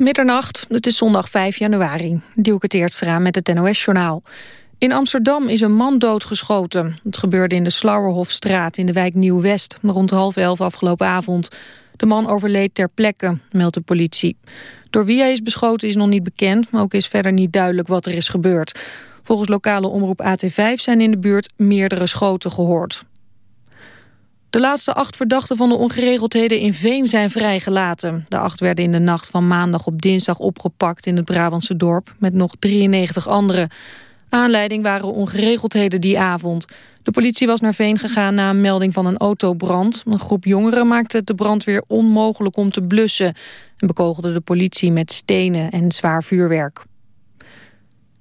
Middernacht, het is zondag 5 januari. Dielke Teertstra met het NOS-journaal. In Amsterdam is een man doodgeschoten. Het gebeurde in de Slauerhofstraat in de wijk Nieuw-West... rond half elf afgelopen avond. De man overleed ter plekke, meldt de politie. Door wie hij is beschoten is nog niet bekend... maar ook is verder niet duidelijk wat er is gebeurd. Volgens lokale omroep AT5 zijn in de buurt meerdere schoten gehoord. De laatste acht verdachten van de ongeregeldheden in Veen zijn vrijgelaten. De acht werden in de nacht van maandag op dinsdag opgepakt in het Brabantse dorp... met nog 93 anderen. Aanleiding waren ongeregeldheden die avond. De politie was naar Veen gegaan na een melding van een autobrand. Een groep jongeren maakte het de brandweer onmogelijk om te blussen... en bekogelde de politie met stenen en zwaar vuurwerk.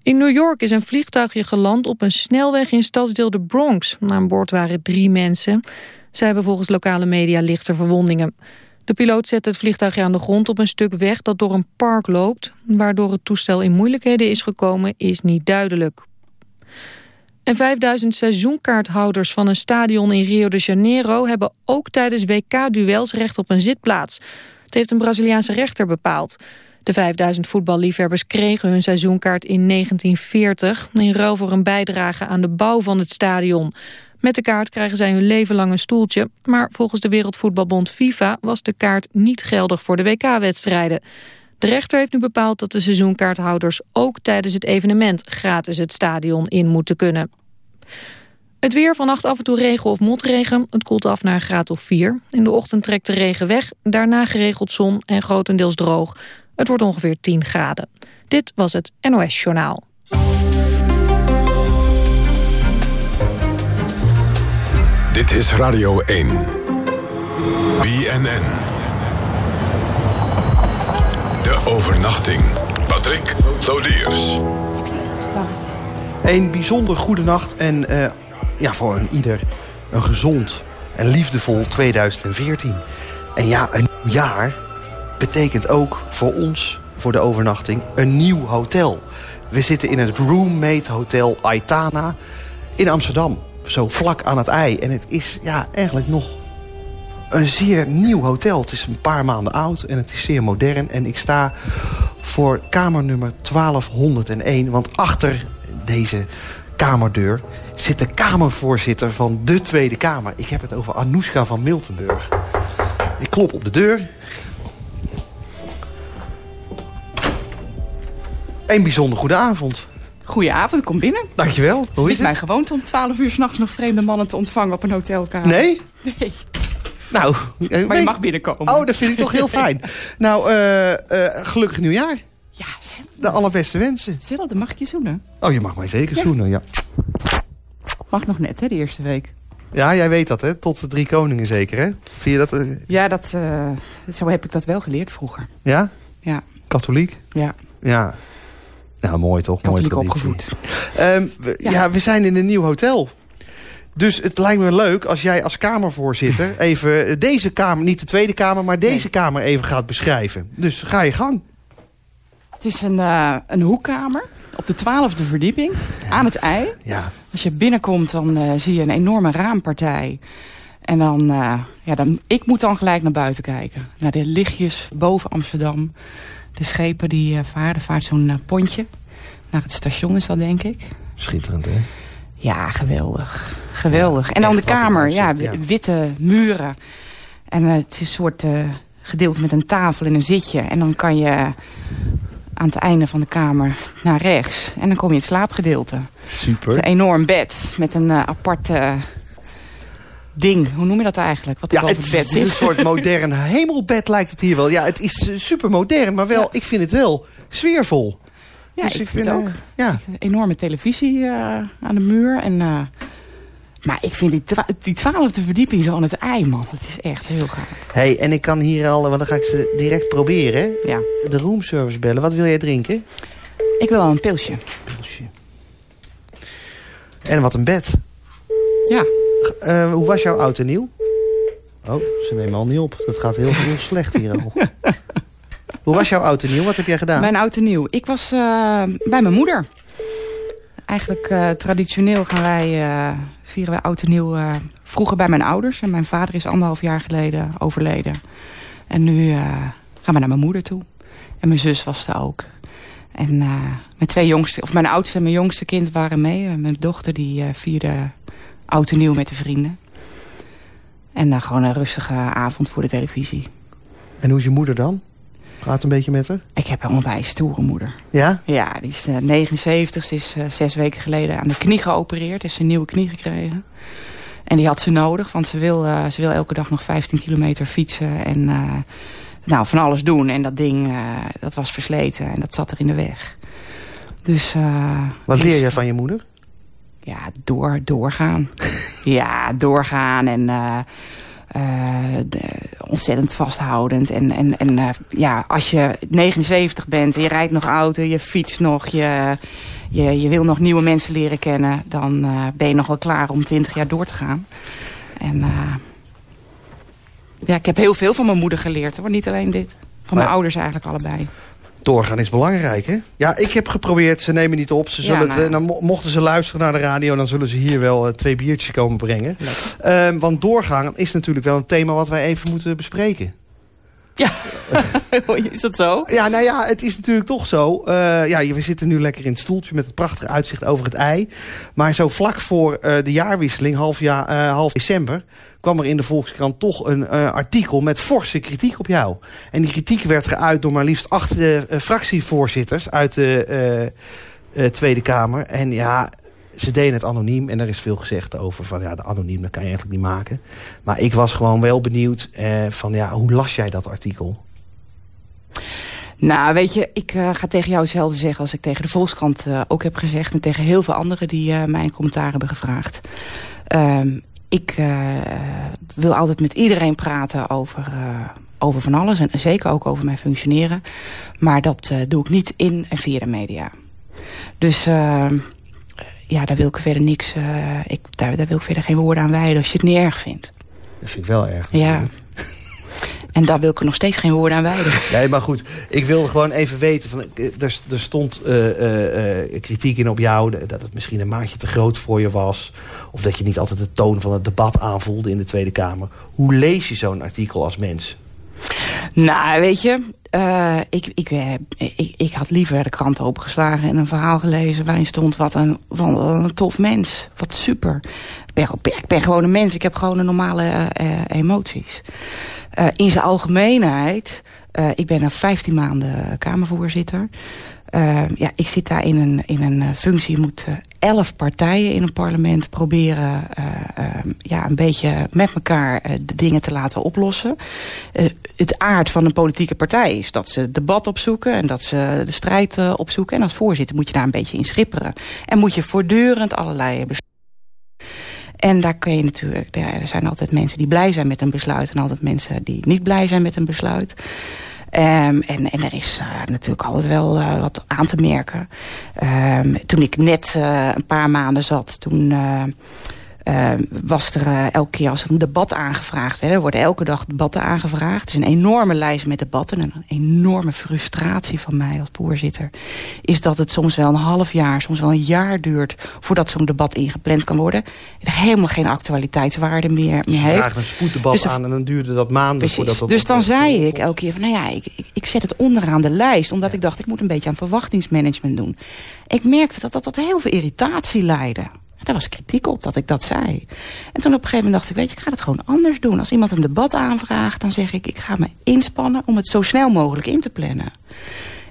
In New York is een vliegtuigje geland op een snelweg in stadsdeel de Bronx. Aan boord waren drie mensen. Zij hebben volgens lokale media lichte verwondingen. De piloot zette het vliegtuigje aan de grond op een stuk weg dat door een park loopt. Waardoor het toestel in moeilijkheden is gekomen is niet duidelijk. En 5000 seizoenkaarthouders van een stadion in Rio de Janeiro... hebben ook tijdens WK-duels recht op een zitplaats. Het heeft een Braziliaanse rechter bepaald. De 5000 voetballiefhebbers kregen hun seizoenkaart in 1940... in ruil voor een bijdrage aan de bouw van het stadion. Met de kaart krijgen zij hun leven lang een stoeltje... maar volgens de Wereldvoetbalbond FIFA was de kaart niet geldig voor de WK-wedstrijden. De rechter heeft nu bepaald dat de seizoenkaarthouders ook tijdens het evenement gratis het stadion in moeten kunnen. Het weer, vannacht af en toe regen of motregen. Het koelt af naar een graad of 4. In de ochtend trekt de regen weg, daarna geregeld zon en grotendeels droog. Het wordt ongeveer 10 graden. Dit was het NOS Journaal. Dit is Radio 1. BNN. De overnachting. Patrick Lodiers. Een bijzonder goede nacht en uh, ja, voor ieder een gezond en liefdevol 2014. En ja, een nieuw jaar betekent ook voor ons, voor de overnachting, een nieuw hotel. We zitten in het Roommate Hotel Aitana in Amsterdam zo vlak aan het ei. En het is ja, eigenlijk nog een zeer nieuw hotel. Het is een paar maanden oud en het is zeer modern. En ik sta voor kamer nummer 1201. Want achter deze kamerdeur zit de kamervoorzitter van de Tweede Kamer. Ik heb het over Anoushka van Miltenburg. Ik klop op de deur. Een bijzonder goede avond. Goedenavond, kom binnen. Dankjewel. Hoe is het? mijn gewoonte om 12 uur s'nachts nog vreemde mannen te ontvangen op een hotelkamer. Nee? Nee. Nou, maar je mag binnenkomen. Oh, dat vind ik toch heel fijn. Nou, uh, uh, gelukkig nieuwjaar. Ja, De allerbeste wensen. Zelfde, mag ik je zoenen? Oh, je mag mij zeker zoenen, ja. Mag nog net, hè, de eerste week. Ja, jij weet dat, hè? Tot de drie koningen zeker, hè? Vind je dat... Uh... Ja, dat, zo heb ik dat wel geleerd vroeger. Ja? Ja. Katholiek? Ja. Ja. Nou, mooi toch? Katholiek mooi opgevoed. Um, we, ja. ja. we zijn in een nieuw hotel. Dus het lijkt me leuk als jij als kamervoorzitter... even deze kamer, niet de Tweede Kamer... maar deze kamer even gaat beschrijven. Dus ga je gang. Het is een, uh, een hoekkamer op de twaalfde verdieping, aan het ei. Ja. Als je binnenkomt, dan uh, zie je een enorme raampartij. En dan, uh, ja, dan, ik moet dan gelijk naar buiten kijken. Naar de lichtjes boven Amsterdam de schepen die uh, varen. vaart zo'n uh, pontje. Naar het station is dat, denk ik. Schitterend, hè? Ja, geweldig. Geweldig. en dan de kamer. Ja, witte muren. En uh, het is een soort gedeelte met een tafel en een zitje. En dan kan je aan het einde van de kamer naar rechts. En dan kom je het slaapgedeelte. Super. Een enorm bed met een aparte ding. Hoe noem je dat eigenlijk? Wat ja, het, het bed is een soort modern hemelbed lijkt het hier wel. Ja, het is eh, super modern, maar wel, ik vind het wel sfeervol. Ja, dus ik, vind het ook. ja. Een enorme televisie uh, aan de muur. En, uh, maar ik vind die, die twaalfde verdieping zo aan het ei, man. Dat is echt heel gaaf. hey, en ik kan hier al, want dan ga ik ze direct proberen. Ja. De roomservice bellen. Wat wil jij drinken? Ik wil een pilsje. Pilsje. En wat een bed. Ja. Uh, hoe was jouw oud en nieuw? Oh, ze nemen al niet op. Dat gaat heel, heel slecht hier al. hoe was jouw oud en nieuw? Wat heb jij gedaan? Mijn oud en nieuw? Ik was uh, bij mijn moeder. Eigenlijk uh, traditioneel gaan wij, vieren wij oud en nieuw vroeger bij mijn ouders. En mijn vader is anderhalf jaar geleden overleden. En nu gaan we naar mijn moeder toe. En mijn zus was er ook. En uh, mijn twee jongste, of mijn oudste en mijn jongste kind waren mee. Mijn dochter die uh, vierde oud en nieuw met de vrienden. En uh, gewoon een rustige avond voor de televisie. En hoe is je moeder dan? Praat een beetje met haar? Ik heb een onwijs stoere moeder. Ja? Ja, die is 79. Ze is zes weken geleden aan de knie geopereerd. Heeft ze een nieuwe knie gekregen. En die had ze nodig, want ze wil, ze wil elke dag nog 15 kilometer fietsen. En nou, van alles doen. En dat ding, uh, dat was versleten en dat zat er in de weg. Dus, uh, Wat leer je van je moeder? Ja, door, doorgaan. ja, doorgaan en uh, de, ontzettend vasthoudend. En, en, en ja, als je 79 bent en je rijdt nog auto, je fietst nog, je, je, je wil nog nieuwe mensen leren kennen... dan ben je nog wel klaar om 20 jaar door te gaan. En ja, ik heb heel veel van mijn moeder geleerd hoor. Niet alleen dit. Van mijn ouders eigenlijk allebei. Doorgaan is belangrijk, hè? Ja, ik heb geprobeerd. Ze nemen niet op. Ze zullen ja, het, nou, mochten ze luisteren naar de radio... dan zullen ze hier wel uh, twee biertjes komen brengen. Uh, want doorgaan is natuurlijk wel een thema... wat wij even moeten bespreken. Ja, is dat zo? Ja, nou ja, het is natuurlijk toch zo. Uh, ja, we zitten nu lekker in het stoeltje met het prachtige uitzicht over het ei. Maar zo vlak voor uh, de jaarwisseling, half, uh, half december... kwam er in de Volkskrant toch een artikel met forse kritiek op jou. En die kritiek werd geuit door maar liefst acht fractievoorzitters uit de Tweede Kamer. En ja, ze deden het anoniem en er is veel gezegd over van ja, de anoniem dat kan je eigenlijk niet maken. Maar ik was gewoon wel benieuwd eh, van ja, hoe las jij dat artikel? Nou, weet je, ik uh, ga tegen jou hetzelfde zeggen als ik tegen de Volkskrant uh, ook heb gezegd. En tegen heel veel anderen die uh, mij een commentaar hebben gevraagd. Ehm, ik wil altijd met iedereen praten over, over van alles. En zeker ook over mijn functioneren. Maar dat doe ik niet in en via de media. Dus ehm, ja, daar wil ik verder niks... Uh, ik, daar, daar wil ik verder geen woorden aan wijden als je het niet erg vindt. Dat vind ik wel erg. Ja. En daar wil ik er nog steeds geen woorden aan wijden. Nee, maar goed. Ik wilde gewoon even weten. Van, er, er stond uh, uh, kritiek in op jou. Dat het misschien een maatje te groot voor je was. Of dat je niet altijd de toon van het debat aanvoelde in de Tweede Kamer. Hoe lees je zo'n artikel als mens? Nou, weet je, uh, ik, ik, ik, ik, had liever de krant opengeslagen en een verhaal gelezen... waarin stond wat een, een tof mens, wat super. Ik ben, ik ben gewoon een mens, ik heb gewoon een normale uh, emoties. In zijn algemeenheid, ik ben al 15 maanden Kamervoorzitter... Uh, ja, ik zit daar in een, in een functie. Je moet uh, elf partijen in een parlement proberen ja, een beetje met elkaar de dingen te laten oplossen. het aard van een politieke partij is dat ze debat opzoeken en dat ze de strijd opzoeken. En als voorzitter moet je daar een beetje in schipperen. En moet je voortdurend allerlei en daar kun je natuurlijk, ja, er zijn altijd mensen die blij zijn met een besluit en altijd mensen die niet blij zijn met een besluit. Um, en, en er is uh, natuurlijk altijd wel uh, wat aan te merken. Um, toen ik net uh, een paar maanden zat, toen uh, was er uh, elke keer als er een debat aangevraagd werd. Er worden elke dag debatten aangevraagd. Het is een enorme lijst met debatten. En een enorme frustratie van mij als voorzitter... is dat het soms wel een half jaar, soms wel een jaar duurt... voordat zo'n debat ingepland kan worden. Er helemaal geen actualiteitswaarde meer, dus meer heeft. vraagt een spoeddebat dus aan en dan duurde dat maanden precies. voordat dat... Dus dan zei ik elke keer van, nou ja, ik, ik, ik zet het onderaan de lijst... omdat ja. ik dacht, ik moet een beetje aan verwachtingsmanagement doen. Ik merkte dat dat tot heel veel irritatie leidde. Daar was kritiek op dat ik dat zei. En toen op een gegeven moment dacht ik, weet je, ik ga het gewoon anders doen. Als iemand een debat aanvraagt, dan zeg ik, ik ga me inspannen om het zo snel mogelijk in te plannen.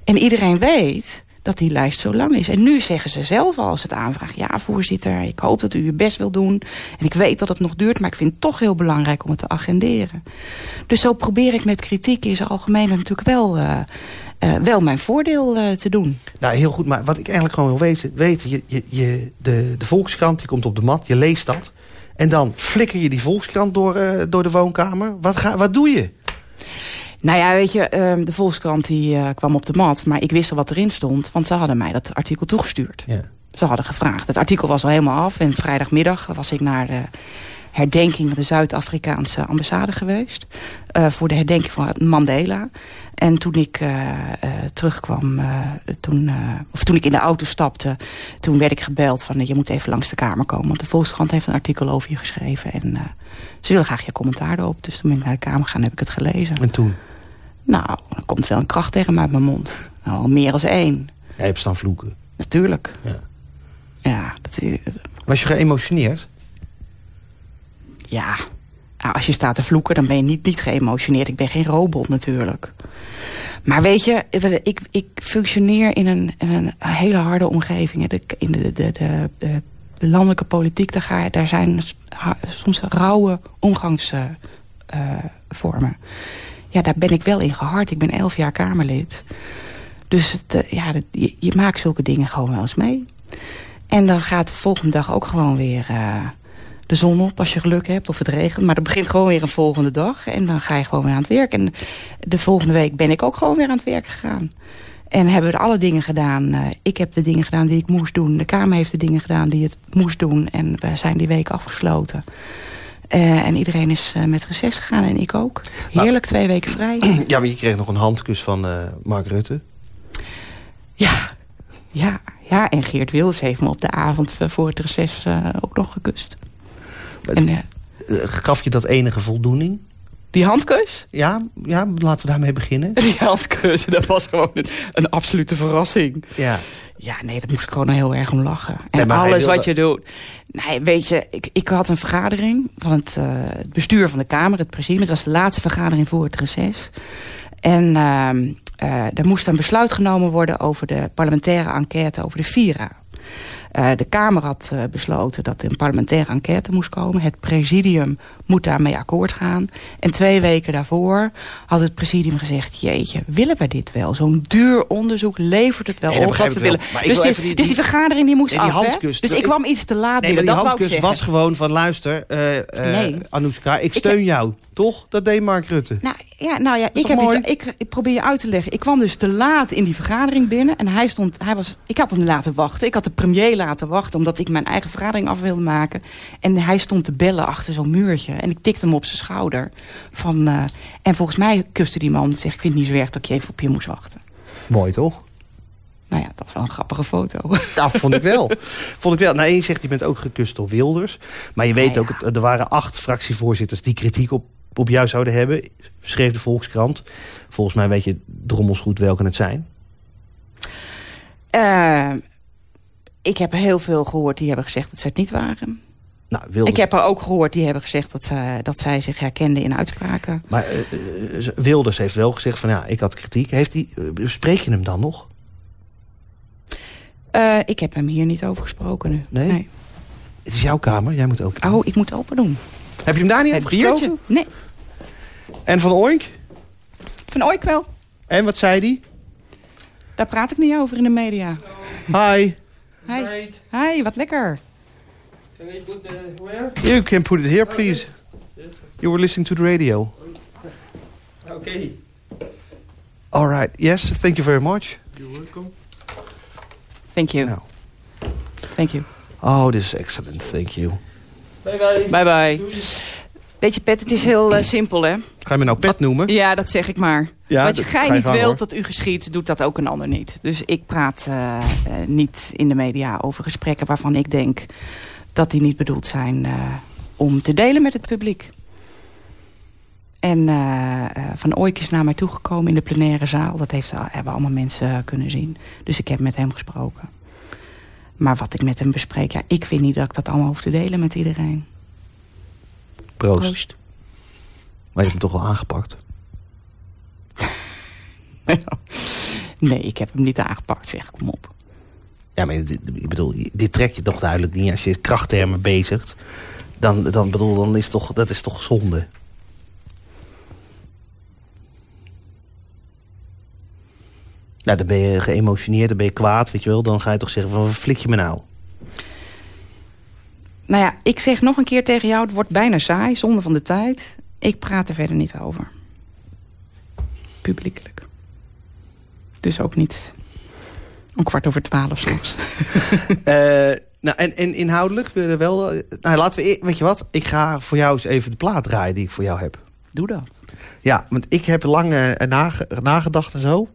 En iedereen weet dat die lijst zo lang is. En nu zeggen ze zelf al als het aanvraagt... ja, voorzitter, ik hoop dat u uw best wil doen. En ik weet dat het nog duurt, maar ik vind het toch heel belangrijk om het te agenderen. Dus zo probeer ik met kritiek in zijn algemeen natuurlijk wel... Uh, uh, wel mijn voordeel uh, te doen. Nou, heel goed. Maar wat ik eigenlijk gewoon wil weten... weten je, je, je, de, de Volkskrant die komt op de mat, je leest dat... en dan flikker je die Volkskrant door, door de woonkamer. Wat, ga, wat doe je? Nou ja, weet je, um, de Volkskrant die, uh, kwam op de mat... maar ik wist al wat erin stond, want ze hadden mij dat artikel toegestuurd. Ja. Ze hadden gevraagd. Het artikel was al helemaal af en vrijdagmiddag was ik naar de herdenking van de Zuid-Afrikaanse ambassade geweest. Uh, voor de herdenking van Mandela. En toen ik uh, uh, terugkwam, toen, of toen ik in de auto stapte... toen werd ik gebeld van je moet even langs de kamer komen. Want de Volkskrant heeft een artikel over je geschreven. En ze willen graag je commentaar erop. Dus toen ben ik naar de kamer gegaan en heb ik het gelezen. En toen? Nou, er komt wel een krachtterm uit mijn mond. Nou, al meer als één. Jij hebt staan vloeken. Natuurlijk. Ja. Ja, dat, Was je geëmotioneerd? Ja, als je staat te vloeken, dan ben je niet, niet geëmotioneerd. Ik ben geen robot natuurlijk. Maar weet je, ik, ik functioneer in een, een hele harde omgeving. De, in de, de, de, de, landelijke politiek, daar, ga, daar zijn soms rauwe omgangsvormen. ja, daar ben ik wel in gehard. Ik ben elf jaar Kamerlid. Dus het, eh, ja, je, maakt zulke dingen gewoon wel eens mee. En dan gaat de volgende dag ook gewoon weer... Uh, de zon op als je geluk hebt of het regent. Maar er begint gewoon weer een volgende dag. En dan ga je gewoon weer aan het werk. En de volgende week ben ik ook gewoon weer aan het werk gegaan. En hebben we alle dingen gedaan. Uh, ik heb de dingen gedaan die ik moest doen. De Kamer heeft de dingen gedaan die het moest doen. En we zijn die week afgesloten. Uh, en iedereen is uh, met reces gegaan en ik ook. Heerlijk, twee weken vrij. Ja, maar je kreeg nog een handkus van Mark Rutte. Ja, ja, ja. En Geert Wilders heeft me op de avond voor het reces ook nog gekust. En, uh, Gaf je dat enige voldoening? Die handkus? Ja, ja, laten we daarmee beginnen. Die handkus, dat was gewoon een, een absolute verrassing. Ja. Ja, nee, dat moest ik gewoon heel erg om lachen. En alles wat je doet. Nee, weet je, ik, ik had een vergadering van het, uh, het, bestuur van de Kamer, het presidium. Het was de laatste vergadering voor het reces. En uh, uh, er moest een besluit genomen worden over de parlementaire enquête over de Vira. Uh, de Kamer had uh, besloten dat er een parlementaire enquête moest komen. Het presidium moet daarmee akkoord gaan. En twee weken daarvoor had het presidium gezegd... jeetje, willen we dit wel? Zo'n duur onderzoek levert het wel op wat we willen. Dus die, die, dus die vergadering die moest nee, die af, handkus, Dus ik kwam iets te laat nee, binnen, die handkus was gewoon van... luister, uh, nee. Anoushka, ik steun ik, jou. Toch? Dat deed Mark Rutte. Nou ja, nou ja ik, heb iets, ik, ik, probeer je uit te leggen. Ik kwam dus te laat in die vergadering binnen. En hij stond, hij was, ik had hem laten wachten. Ik had de premier laten wachten. Omdat ik mijn eigen vergadering af wilde maken. En hij stond te bellen achter zo'n muurtje. En ik tikte hem op zijn schouder. Van, uh, en volgens mij kuste die man. Zeg, ik vind het niet zo erg dat ik even op je moest wachten. Mooi toch? Nou ja, dat was wel een grappige foto. Dat vond ik wel. vond ik wel. Nou, je zegt, je bent ook gekust door Wilders. Maar je weet ook, er waren acht fractievoorzitters die kritiek op op jou zouden hebben, schreef de Volkskrant. Volgens mij weet je drommels goed welke het zijn. Uh, ik heb heel veel gehoord die hebben gezegd dat ze het niet waren. Nou, Wilders... Ik heb er ook gehoord die hebben gezegd dat, ze, dat zij zich herkenden in uitspraken. Maar uh, Wilders heeft wel gezegd van ja, ik had kritiek. Heeft die, uh, spreek je hem dan nog? ik heb hem hier niet over gesproken nu. Nee? nee? Het is jouw kamer, jij moet open doen. Oh, ik moet open doen. Heb je hem daar niet over gesproken? Nee. En Van Oink? Van Oink wel. En wat zei die? Daar praat ik niet over in de media. Hi. Hi. Hi, wat lekker. Can I put the where? You can put it here, please. You were listening to the radio. Okay. All right. Yes, thank you very much. You're welcome. Thank you. Nou. Thank you. Oh, this is excellent. Thank you. Bye bye. Weet je, Pet, het is heel uh, simpel, hè? Ga je me nou Pet Wat, noemen? Ja, dat zeg ik maar. Ja, Wat je, gij ga je niet gang, wilt hoor. dat u geschiet, doet dat ook een ander niet. Dus ik praat uh, uh, niet in de media over gesprekken waarvan ik denk dat die niet bedoeld zijn om te delen met het publiek. En Van Ooyk is naar mij toegekomen in de plenaire zaal. Dat heeft, hebben allemaal mensen kunnen zien. Dus ik heb met hem gesproken. Maar wat ik met hem bespreek, ja, ik vind niet dat ik dat allemaal hoef te delen met iedereen. Proost. Proost. Maar je hebt hem toch wel aangepakt? nee, ik heb hem niet aangepakt, zeg. Kom op. Ja, maar dit, ik bedoel, dit trek je toch duidelijk niet. Als je krachttermen bezigt, dan, dan, bedoel, dan is toch, dat is toch zonde. Nou, dan ben je geëmotioneerd, dan ben je kwaad, weet je wel. Dan ga je toch zeggen van, flik je me nou? Nou ja, ik zeg nog een keer tegen jou... het wordt bijna saai, zonde van de tijd. Ik praat er verder niet over. Publiekelijk. Dus ook niet om kwart over twaalf soms. uh, nou, en, en inhoudelijk, we wel... Nou, laten we, weet je wat? Ik ga voor jou eens even de plaat draaien die ik voor jou heb. Doe dat. Ja, want ik heb lang uh, nagedacht en zo.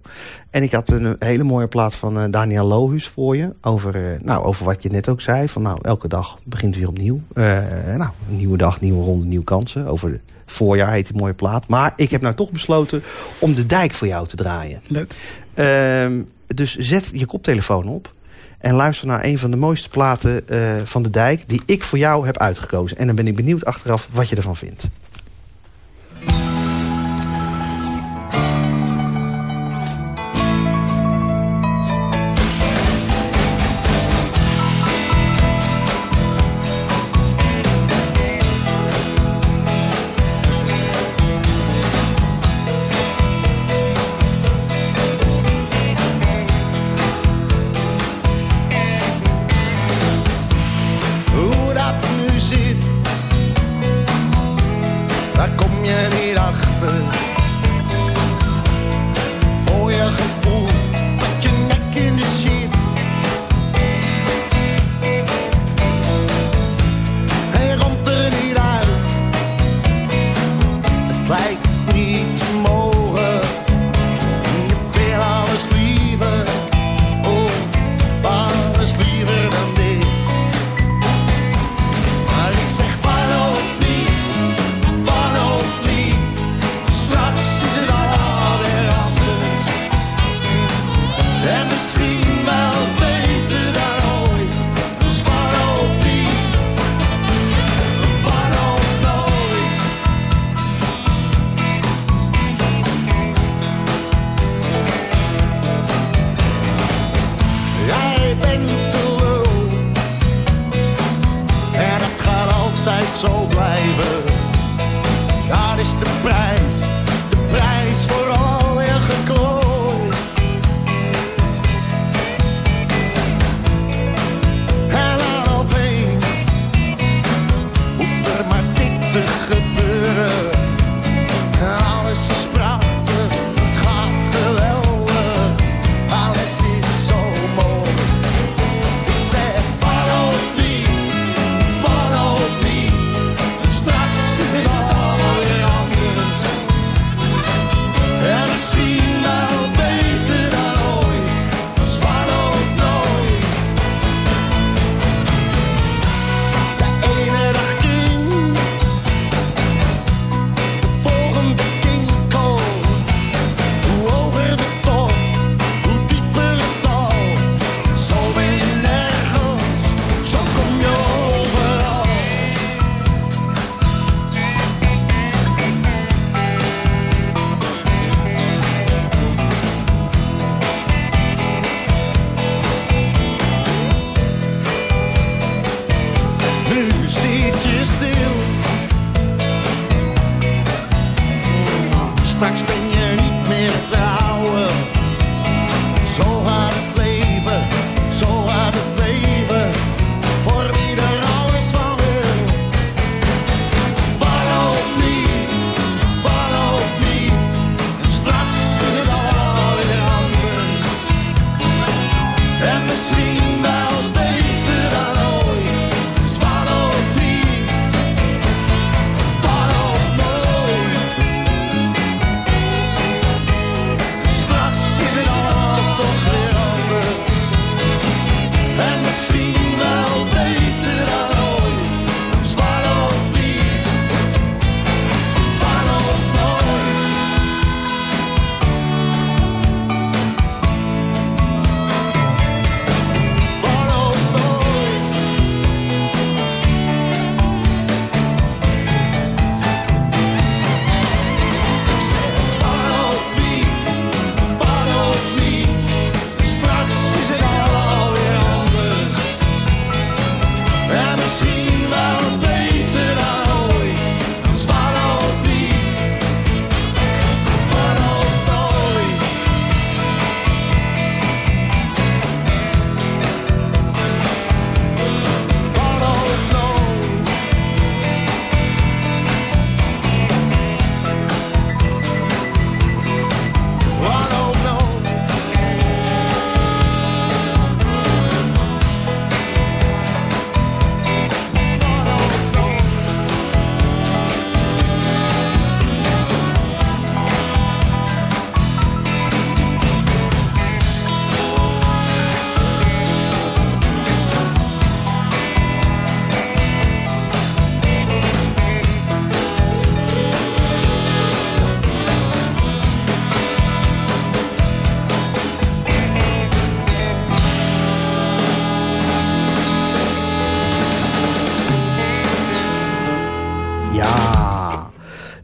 En ik had een hele mooie plaat van uh, Daniel Lohuus voor je. Over, uh, nou, over wat je net ook zei. Van nou, elke dag begint weer opnieuw. nou, een nieuwe dag, nieuwe ronde, nieuwe kansen. Over het voorjaar heet die mooie plaat. Maar ik heb nou toch besloten om de dijk voor jou te draaien. Leuk. Ehm, dus zet je koptelefoon op. En luister naar een van de mooiste platen van de dijk... die ik voor jou heb uitgekozen. En dan ben ik benieuwd achteraf wat je ervan vindt. prachtige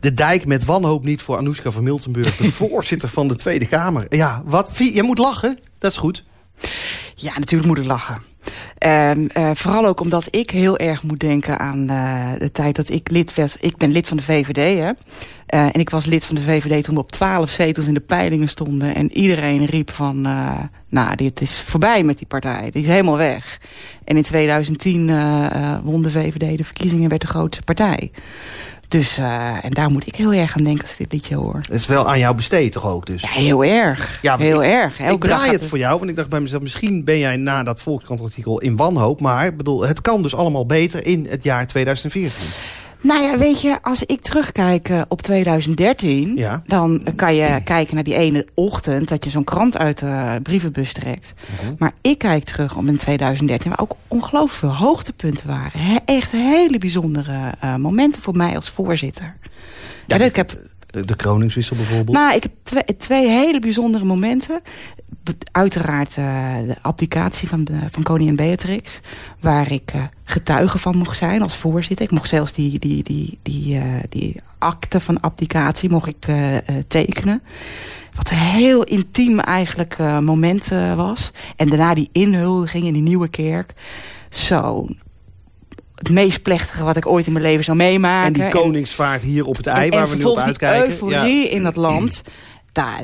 de dijk met wanhoop niet voor Anoushka van Miltenburg... de voorzitter van de Tweede Kamer. Ja, wat, je moet lachen, dat is goed. Ja, natuurlijk moet ik lachen. Uh, uh, vooral ook omdat ik heel erg moet denken aan uh, de tijd dat ik lid werd. Ik ben lid van de VVD, hè. Uh, en ik was lid van de VVD toen we op twaalf zetels in de peilingen stonden. En iedereen riep van, nou, dit is voorbij met die partij. Die is helemaal weg. En in 2010 won de VVD de verkiezingen en werd de grootste partij. Dus, uh, en daar moet ik heel erg aan denken als ik dit liedje hoor. Het is wel aan jou besteed toch ook dus? Ja, heel erg. Ja, heel ik, erg. Elke ik draai het voor jou, want ik dacht bij mezelf... misschien ben jij na dat Volkskrant-artikel in wanhoop... maar bedoel, het kan dus allemaal beter in het jaar 2014. Nou ja, weet je, als ik terugkijk uh, op 2013... Ja. dan kan je kijken naar die ene ochtend... dat je zo'n krant uit de brievenbus trekt. Mhm. Maar ik kijk terug op in 2013... waar ook ongelooflijk veel hoogtepunten waren. He echt hele bijzondere uh, momenten voor mij als voorzitter. Ja, ik heb... De, de Kroningswissel bijvoorbeeld? Nou, ik heb twee, twee hele bijzondere momenten. Uiteraard uh, de abdicatie van, de, van koningin Beatrix. Waar ik uh, getuige van mocht zijn als voorzitter. Ik mocht zelfs die, die, die, die, uh, die akte van abdicatie mocht ik tekenen. Wat een heel intiem eigenlijk moment was. En daarna die inhuldiging in die nieuwe kerk. Zo, het meest plechtige wat ik ooit in mijn leven zou meemaken. En die koningsvaart hier op het ei, en, waar we nu op uitkijken. die euforie ja. in dat land. Daar,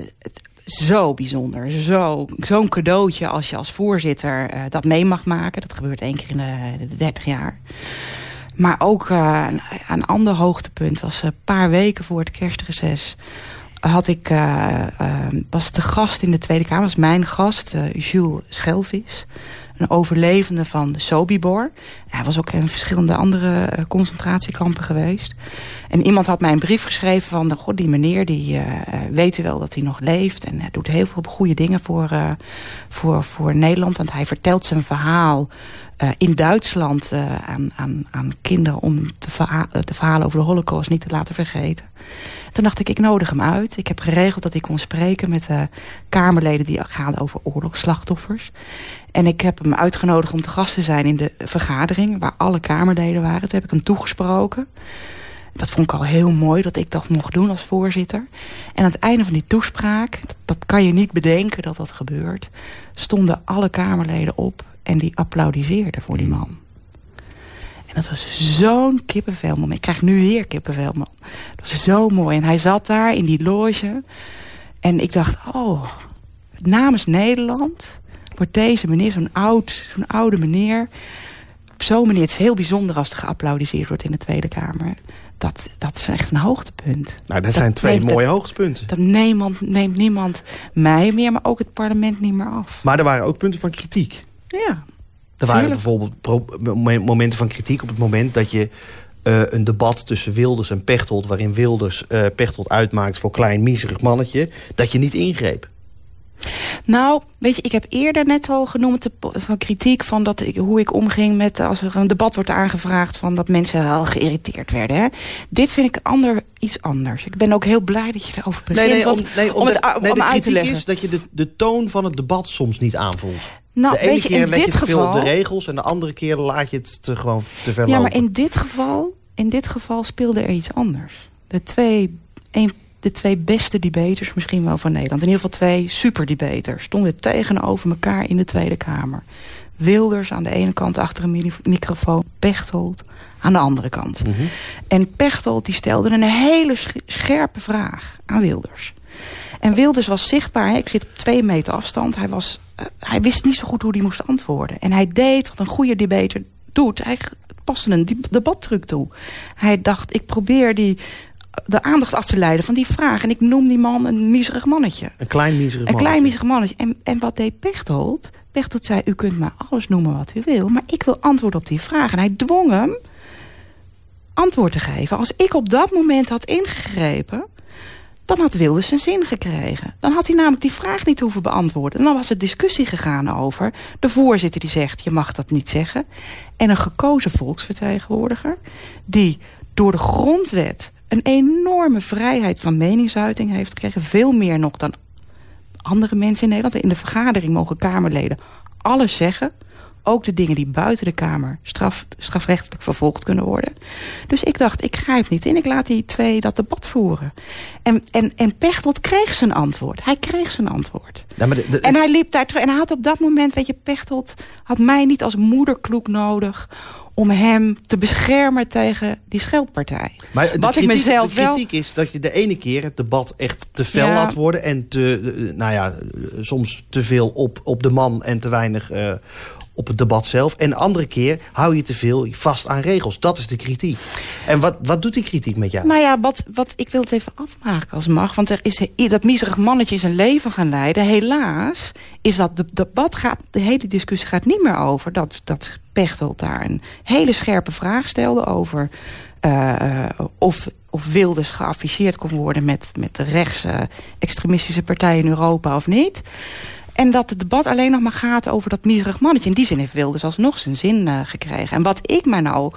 zo bijzonder. Zo, Zo'n cadeautje als je als voorzitter uh, dat mee mag maken. Dat gebeurt één keer in de, de 30 jaar. Maar ook uh, een, een ander hoogtepunt was een paar weken voor het kerstreces had ik, was de gast in de Tweede Kamer, was mijn gast, Jules Schelvis een overlevende van Sobibor. Hij was ook in verschillende andere uh, concentratiekampen geweest. En iemand had mij een brief geschreven van... God, die meneer, die uh, weet wel dat hij nog leeft... en hij doet heel veel goede dingen voor, voor, voor Nederland. Want hij vertelt zijn verhaal in Duitsland aan, aan, aan kinderen... om te, verha verhalen over de holocaust niet te laten vergeten. Toen dacht ik, ik nodig hem uit. Ik heb geregeld dat ik kon spreken met de Kamerleden... die gaan over oorlogsslachtoffers. En ik heb hem uitgenodigd om te gast te zijn in de vergadering... waar alle Kamerleden waren. Toen heb ik hem toegesproken. Dat vond ik al heel mooi dat ik dat mocht doen als voorzitter. En aan het einde van die toespraak, dat kan je niet bedenken dat dat gebeurt... stonden alle Kamerleden op en die applaudisseerden voor die man. En dat was zo'n kippenvel moment. Ik krijg nu weer kippenvel, man. Dat was zo mooi. En hij zat daar in die loge. En ik dacht, oh, namens Nederland wordt deze meneer, zo'n oud, zo'n oude meneer... op zo'n manier, het is heel bijzonder als er geapplaudiseerd wordt in de Tweede Kamer. Dat, dat is echt een hoogtepunt. Nou, dat, dat zijn twee mooie hoogtepunten. Dat neemt, neemt niemand mij meer, maar ook het parlement niet meer af. Maar er waren ook punten van kritiek. Ja. Er waren bijvoorbeeld momenten van kritiek op het moment dat je uh, een debat tussen Wilders en Pechtold... waarin Wilders uh, Pechtold uitmaakt voor klein, miserig mannetje... dat je niet ingreep. Nou, weet je, ik heb eerder net al genoemd de, van kritiek van dat ik, hoe ik omging met als er een debat wordt aangevraagd van dat mensen al geïrriteerd werden. Hè. Dit vind ik ander, iets anders. Ik ben ook heel blij dat je erover begint. Nee, nee, om, nee, om, om de, het nee, om de uit te leggen. is dat je de, de toon van het debat soms niet aanvoelt. Nou, de ene weet je, keer in let je dit te veel op geval, de regels en de andere keer laat je het te, gewoon te ver Ja, maar in dit geval, in dit geval speelde er iets anders. De twee, een, de twee beste debaters misschien wel van Nederland. In ieder geval twee superdebaters. Stonden tegenover elkaar in de Tweede Kamer. Wilders aan de ene kant achter een mi- microfoon. Pechtold aan de andere kant. Mhm. En Pechtold die stelde een hele sch- scherpe vraag aan Wilders. En Wilders was zichtbaar. Hè? Ik zit op twee meter afstand. Hij, was, uh, hij wist niet zo goed hoe hij moest antwoorden. En hij deed wat een goede debater doet. Hij paste een debattruc toe. Hij dacht, ik probeer die, de aandacht af te leiden van die vraag. En ik noem die man een miserig mannetje. Een klein miserig Een klein miserig mannetje. En, en wat deed Pechtold? Pechtold zei, u kunt maar alles noemen wat u wil. Maar ik wil antwoord op die vraag. En hij dwong hem antwoord te geven. Als ik op dat moment had ingegrepen dan had Wilders zijn zin gekregen. Dan had hij namelijk die vraag niet hoeven beantwoorden. En dan was er discussie gegaan over de voorzitter die zegt... je mag dat niet zeggen. En een gekozen volksvertegenwoordiger... die door de grondwet een enorme vrijheid van meningsuiting heeft gekregen. Veel meer nog dan andere mensen in Nederland. In de vergadering mogen Kamerleden alles zeggen... ook de dingen die buiten de Kamer straf, strafrechtelijk vervolgd kunnen worden. Dus ik dacht, ik grijp niet in. Ik laat die twee dat debat voeren. En, en, en Pechtold kreeg zijn antwoord. Hij kreeg zijn antwoord. Ja, maar de- de- en hij liep daar terug. En hij had op dat moment, weet je, Pechtold had mij niet als moederkloek nodig om hem te beschermen tegen die scheldpartij. Maar de Wat ik mezelf de wel- kritiek is dat je de ene keer het debat echt te fel Ja. laat worden... en te, eh, nou ja, eh, soms te veel op, op de man en te weinig eh, op het debat zelf. En de andere keer hou je te veel vast aan regels. Dat is de kritiek. En wat, wat doet die kritiek met jou? Nou ja, wat, wat, ik wil het even afmaken als mag. Want er is, dat miserig mannetje een leven gaan leiden. Helaas is dat de debat gaat, de hele discussie gaat niet meer over dat, dat Pechtold daar een hele scherpe vraag stelde over eh, of, of Wilders geafficheerd kon worden met, met de rechtse extremistische partijen in Europa of niet. En dat het debat alleen nog maar gaat over dat miserig mannetje. In die zin heeft Wilders alsnog zijn zin eh, gekregen. En wat ik maar nou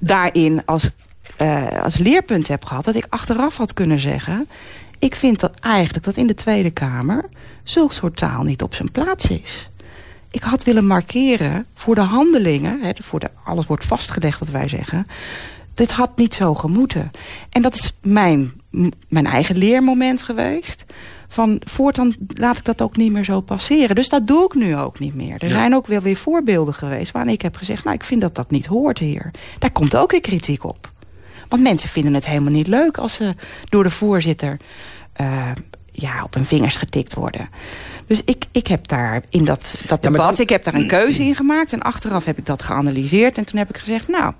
daarin als, eh, als leerpunt heb gehad... dat ik achteraf had kunnen zeggen... ik vind dat eigenlijk dat in de Tweede Kamer... zulk soort taal niet op zijn plaats is. Ik had willen markeren voor de handelingen... Voor de, alles wordt vastgelegd wat wij zeggen... dit had niet zo gemoeten. En dat is mijn, mijn eigen leermoment geweest van voortaan laat ik dat ook niet meer zo passeren. Dus dat doe ik nu ook niet meer. Er Ja. zijn ook wel weer voorbeelden geweest waarin ik heb gezegd... nou, ik vind dat dat niet hoort hier. Daar komt ook weer kritiek op. Want mensen vinden het helemaal niet leuk als ze door de voorzitter... eh, ja, op hun vingers getikt worden. Dus ik, ik heb daar in dat, dat Ja, debat, ik heb daar een keuze in gemaakt. En achteraf heb ik dat geanalyseerd. En toen heb ik gezegd, nou,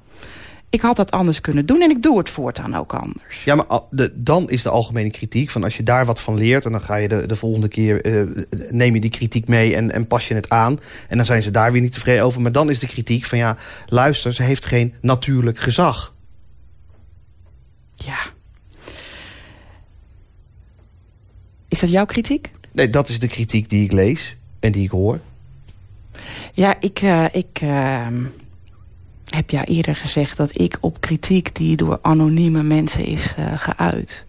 ik had dat anders kunnen doen. En ik doe het voortaan ook anders. Ja, maar de, dan is de algemene kritiek van als je daar wat van leert... en dan ga je de, de volgende keer, eh, neem je die kritiek mee en, en pas je het aan. En dan zijn ze daar weer niet tevreden over. Maar dan is de kritiek van ja, luister, ze heeft geen natuurlijk gezag. Ja. Is dat jouw kritiek? Nee, dat is de kritiek die ik lees en die ik hoor. Ja, ik, eh, ik eh, heb ja eerder gezegd dat ik op kritiek die door anonieme mensen is eh, geuit.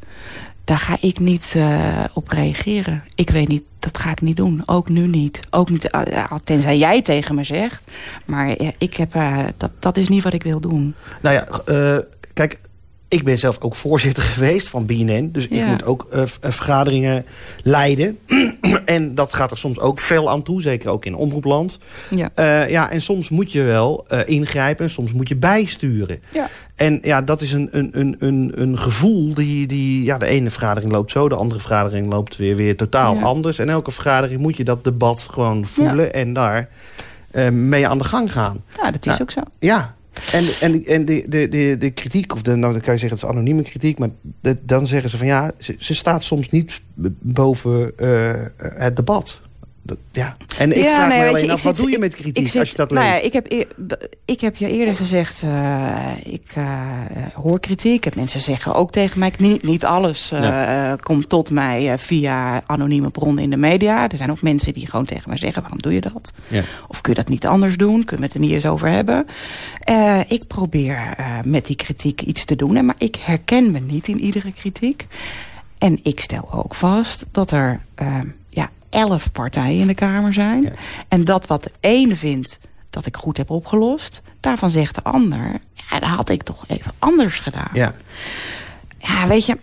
Daar ga ik niet eh, op reageren. Ik weet niet, dat ga ik niet doen. Ook nu niet. Ook niet ja, tenzij jij tegen me zegt. Maar ik heb, dat, dat is niet wat ik wil doen. Nou ja, kijk, ik ben zelf ook voorzitter geweest van BNN. Dus ik moet ook eh, eh, vergaderingen leiden. en dat gaat er soms ook fel aan toe, zeker ook in omroepland. Ja. Eh, ja, en soms moet je wel ingrijpen, soms moet je bijsturen. Ja. En ja, dat is een, een, een, een, een gevoel die, die... Ja, de ene vergadering loopt zo, de andere vergadering loopt weer, weer totaal Ja. anders. En elke vergadering moet je dat debat gewoon voelen en daar mee aan de gang gaan. ja, dat is Ja. ook zo. Ja, en, en, en de, de, de, de kritiek, of de, nou dan kan je zeggen het is anonieme kritiek... maar dan zeggen ze van ja, ze, staat soms niet boven eh, het debat. Dat, ja. En ik Ja, vraag nee, me alleen je, af, wat zit- doe je met kritiek zit- als je dat nou leest? ja, ik, heb, ik heb je eerder gezegd, eh, ik eh, hoor kritiek. En Mensen zeggen ook tegen mij, niet, niet alles eh, komt tot mij via anonieme bronnen in de media. Er zijn ook mensen die gewoon tegen mij zeggen, waarom doe je dat? Ja. Of kun je dat niet anders doen? Kunnen we het er niet eens over hebben? Ik probeer met die kritiek iets te doen. En, maar ik herken me niet in iedere kritiek. En ik stel ook vast dat er elf partijen in de Kamer zijn. Ja. En dat wat de ene vindt dat ik goed heb opgelost... daarvan zegt de ander, ja, dat had ik toch even anders gedaan. Ja. Ja, weet je,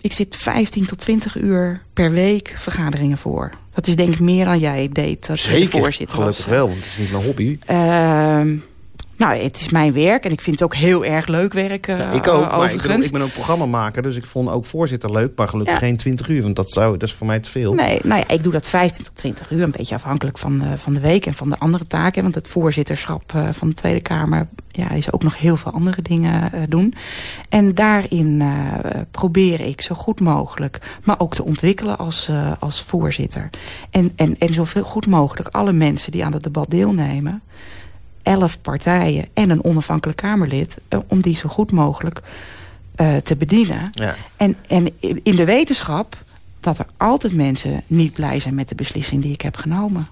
ik zit 15 tot 20 uur per week vergaderingen voor. Dat is denk ik meer dan jij deed als je de Zeker, voorzitter gelukkig was. wel, want het is niet mijn hobby. Ehm, nou, het is mijn werk en ik vind het ook heel erg leuk werk. eh, Ja, ik ook, maar ik, ben ook programmamaker... dus ik vond ook voorzitter leuk, maar gelukkig Ja. geen 20 uur... want dat, zou, dat is voor mij te veel. Nee, nou ja, ik doe dat 15 tot 20 uur. Een beetje afhankelijk van de, van de week en van de andere taken. Want het voorzitterschap eh, van de Tweede Kamer... Ja, is ook nog heel veel andere dingen eh, doen. En daarin eh, probeer ik zo goed mogelijk... maar ook te ontwikkelen als, eh, als voorzitter. En, en, en zoveel goed mogelijk alle mensen die aan het debat deelnemen... elf partijen en een onafhankelijk Kamerlid... eh, om die zo goed mogelijk eh, te bedienen. Ja. En, en in de wetenschap dat er altijd mensen niet blij zijn met de beslissing die ik heb genomen.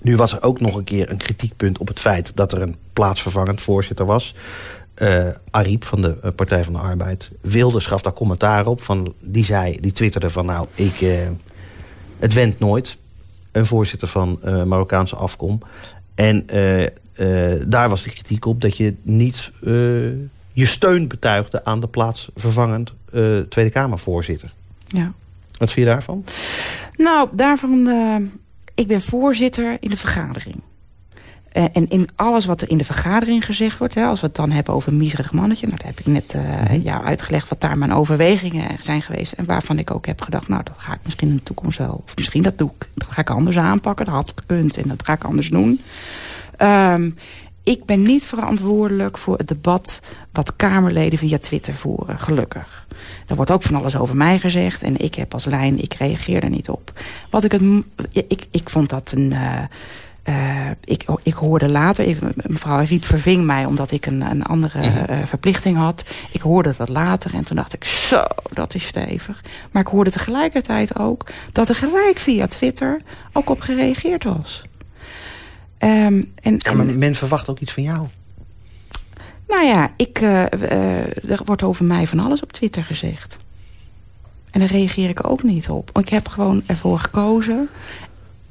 Nu was er ook nog een keer een kritiekpunt op het feit... dat er een plaatsvervangend voorzitter was. Eh Ariep van de Partij van de Arbeid. Wilders gaf daar commentaar op. Van, die, zei, die twitterde van nou, ik, het went nooit. Een voorzitter van Marokkaanse afkom. En daar was de kritiek op dat je niet je steun betuigde... aan de plaatsvervangend Tweede Kamervoorzitter. Ja. Wat vind je daarvan? Nou, daarvan... ik ben voorzitter in de vergadering. Uh, en in alles wat er in de vergadering gezegd wordt... Hè, als we het dan hebben over een miserig mannetje... nou, daar heb ik net uh, jou uitgelegd wat daar mijn overwegingen zijn geweest... en waarvan ik ook heb gedacht... nou, dat ga ik misschien in de toekomst wel... of misschien dat doe ik, dat ga ik anders aanpakken. Dat had gekund en dat ga ik anders doen. Um, ik ben niet verantwoordelijk voor het debat... wat Kamerleden via Twitter voeren, gelukkig. Er wordt ook van alles over mij gezegd... en ik heb als lijn, ik reageer er niet op. Wat ik, het, ik, ik vond dat een... Uh, uh, ik, ik hoorde later, even, mevrouw Riet verving mij omdat ik een, een andere uh, verplichting had. Ik hoorde dat later en toen dacht ik, zo, dat is stevig. Maar ik hoorde tegelijkertijd ook dat er gelijk via Twitter ook op gereageerd was. Um, en, ja, maar men verwacht ook iets van jou. Nou ja, ik, uh, er wordt over mij van alles op Twitter gezegd. En daar reageer ik ook niet op. Ik heb gewoon ervoor gekozen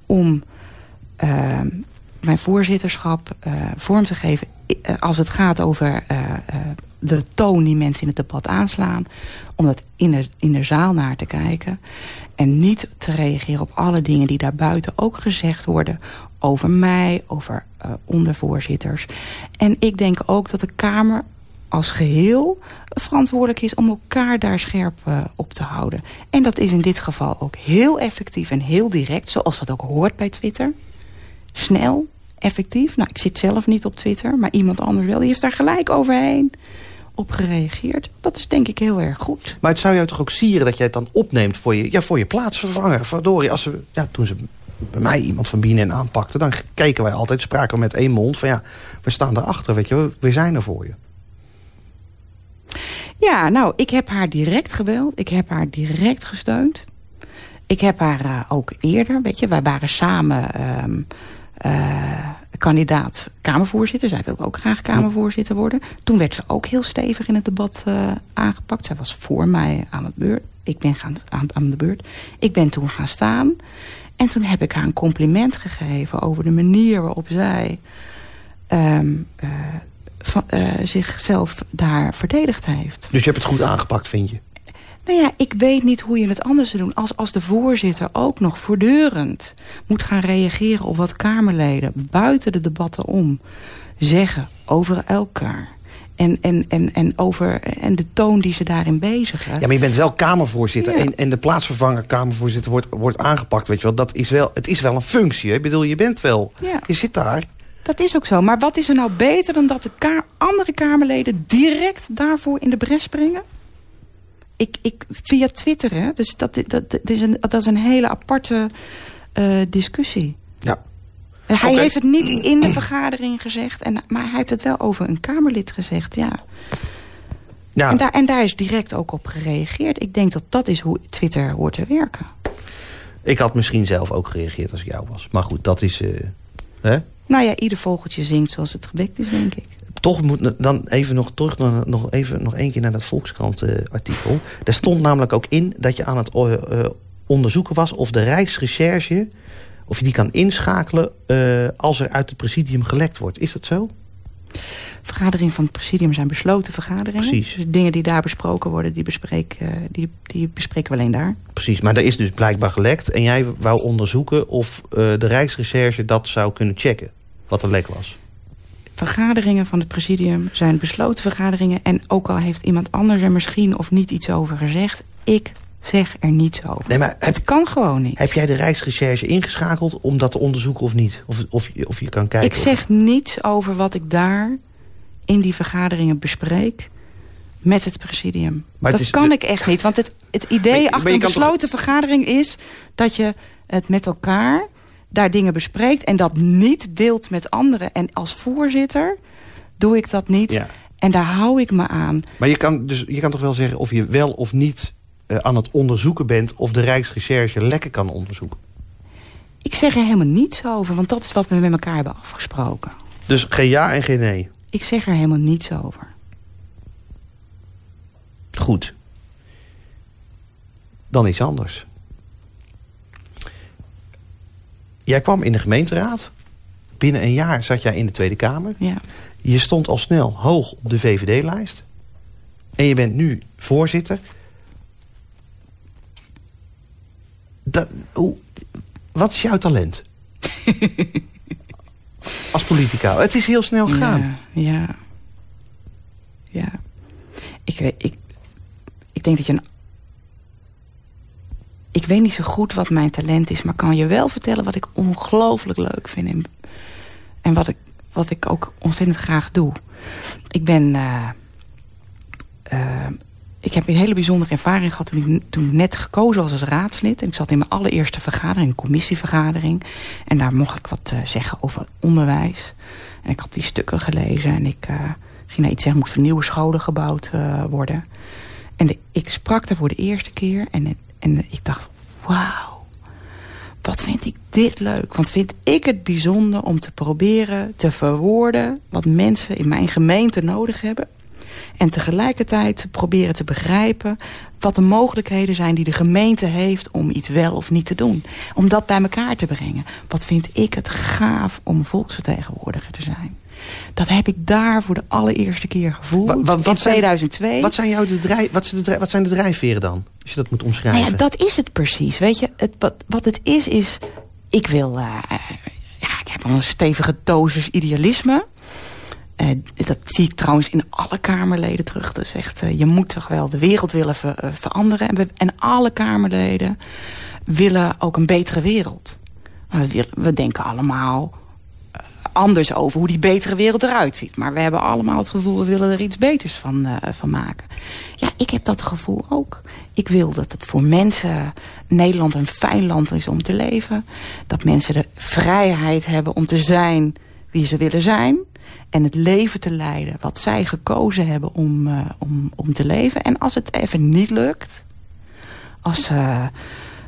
om mijn voorzitterschap uh, vorm te geven... Uh, als het gaat over de toon die mensen in het debat aanslaan... om dat in de, in de zaal naar te kijken... en niet te reageren op alle dingen die daarbuiten ook gezegd worden... over mij, over ondervoorzitters. En ik denk ook dat de Kamer als geheel verantwoordelijk is om elkaar daar scherp uh, op te houden. En dat is in dit geval ook heel effectief en heel direct, zoals dat ook hoort bij Twitter snel, effectief. Nou, ik zit zelf niet op Twitter, maar iemand anders wel. Die heeft daar gelijk overheen op gereageerd. Dat is denk ik heel erg goed. Maar het zou jou toch ook sieren dat jij het dan opneemt voor je, ja, voor je plaatsvervanger. Verdorie, als ze, ja, toen ze bij mij iemand van BNN aanpakte... dan keken wij altijd, spraken we met één mond van ja, we staan erachter, weet je, we zijn er voor je. Ja, nou, ik heb haar direct gebeld. Ik heb haar direct gesteund. Ik heb haar uh, ook eerder, weet je, wij waren samen... Um, uh, kandidaat Kamervoorzitter. Zij wilde ook graag Kamervoorzitter worden. Toen werd ze ook heel stevig in het debat uh, aangepakt. Zij was voor mij aan, het beurt. Ik ben gaan, aan, aan de beurt. Ik ben toen gaan staan. En toen heb ik haar een compliment gegeven over de manier waarop zij... Van, uh, zichzelf daar verdedigd heeft. Dus je hebt het goed aangepakt, vind je? Nou ja, ik weet niet hoe je het anders te doen. Als, als de voorzitter ook nog voortdurend moet gaan reageren op wat Kamerleden buiten de debatten om zeggen over elkaar. En, en, en, en, over, en de toon die ze daarin bezigen. Ja, maar je bent wel Kamervoorzitter. Ja. En, en de plaatsvervanger Kamervoorzitter wordt, wordt aangepakt. Weet je wel. Dat is wel, het is wel een functie. Hè? Ik bedoel, je bent wel... Ja. Je zit daar. Dat is ook zo. Maar wat is er nou beter dan dat de ka andere Kamerleden direct daarvoor in de bres springen? Ik, ik, via Twitter, hè? Dus dat, dat, dat, is, een, dat is een hele aparte uh, discussie. Ja. Hij okay. heeft het niet in de vergadering gezegd, en, maar hij heeft het wel over een Kamerlid gezegd, ja. ja. En, daar, en daar is direct ook op gereageerd. Ik denk dat dat is hoe Twitter hoort te werken. Ik had misschien zelf ook gereageerd als ik jou was. Maar goed, dat is... Uh, hè? Nou ja, ieder vogeltje zingt zoals het gebekt is, denk ik toch moet dan even nog terug nog even nog één keer naar dat Volkskrant uh, artikel. Daar stond namelijk ook in dat je aan het uh, onderzoeken was of de Rijksrecherche of je die kan inschakelen uh, als er uit het presidium gelekt wordt. Is dat zo? Vergaderingen van het presidium zijn besloten vergaderingen. Precies. Dus dingen die daar besproken worden, die, bespreek, die, die bespreken we alleen daar. Precies, maar er is dus blijkbaar gelekt. En jij wou onderzoeken of de Rijksrecherche dat zou kunnen checken. Wat er lek was vergaderingen van het presidium zijn besloten vergaderingen. En ook al heeft iemand anders er misschien of niet iets over gezegd... ik zeg er niets over. Nee, maar het kan gewoon niet. Heb jij de Rijksrecherche ingeschakeld om dat te onderzoeken of niet? Of, of, of je kan kijken? Ik zeg of... niets over wat ik daar in die vergaderingen bespreek met het presidium. Maar dat het kan de... ik echt niet. Want het, het idee je, achter een besloten toch... vergadering is... dat je het met elkaar daar dingen bespreekt... en dat niet deelt met anderen. En als voorzitter doe ik dat niet. Ja. En daar hou ik me aan. Maar je kan, dus, je kan toch wel zeggen of je wel of niet uh, aan het onderzoeken bent... of de Rijksrecherche lekker kan onderzoeken? Ik zeg er helemaal niets over, want dat is wat we met elkaar hebben afgesproken. Dus geen ja en geen nee? Ik zeg er helemaal niets over. Goed. Dan iets anders. Jij kwam in de gemeenteraad binnen een jaar zat jij in de Tweede Kamer. Ja. Je stond al snel hoog op de VVD-lijst. En je bent nu voorzitter. Dat, hoe, wat is jouw talent? Als politica. Het is heel snel gegaan. Ja, ja. ja. Ik, weet- ik, ik denk dat je een... Ik weet niet zo goed wat mijn talent is... maar kan je wel vertellen wat ik ongelooflijk leuk vind. En, en wat, ik, wat ik ook ontzettend graag doe. Ik ben... eh, eh, ik heb een hele bijzondere ervaring gehad toen ik, toen net gekozen was als raadslid. En ik zat in mijn allereerste vergadering, een commissievergadering. En daar mocht ik wat eh, zeggen over onderwijs. En ik had die stukken gelezen en ik eh, ging naar iets zeggen... moesten nieuwe scholen gebouwd worden. En ik sprak daar voor de eerste keer en, het- en ik dacht... wauw, wat vind ik dit leuk. Want vind ik het bijzonder om te proberen te verwoorden... wat mensen in mijn gemeente nodig hebben... En tegelijkertijd te proberen te begrijpen wat de mogelijkheden zijn die de gemeente heeft om iets wel of niet te doen. Om dat bij elkaar te brengen. Wat vind ik het gaaf om volksvertegenwoordiger te zijn. Dat heb ik daar voor de allereerste keer gevoeld. Wa- wa- wat in zijn- 2002. Wat zijn, jouw de wat, zijn de drijf- wat zijn de drijfveren dan? Je dat moet omschrijven. Nou ja, dat is het precies. Weet je, het, wat, wat het is, is... Ik wil... eh, ja, ik heb een stevige dosis idealisme. Eh, dat zie ik trouwens in alle Kamerleden terug. Is echt, eh, je moet toch wel de wereld willen ver- veranderen. En, en alle Kamerleden willen ook een betere wereld. We, we denken allemaal anders over hoe die betere wereld eruit ziet. Maar we hebben allemaal het gevoel, we willen er iets beters van, eh, van maken. Ja, ik heb dat gevoel ook. Ik wil dat het voor mensen Nederland een fijn land is om te leven. Dat mensen de vrijheid hebben om te zijn wie ze willen zijn. En het leven te leiden wat zij gekozen hebben om, eh, om, om te leven. En als het even niet lukt... als ze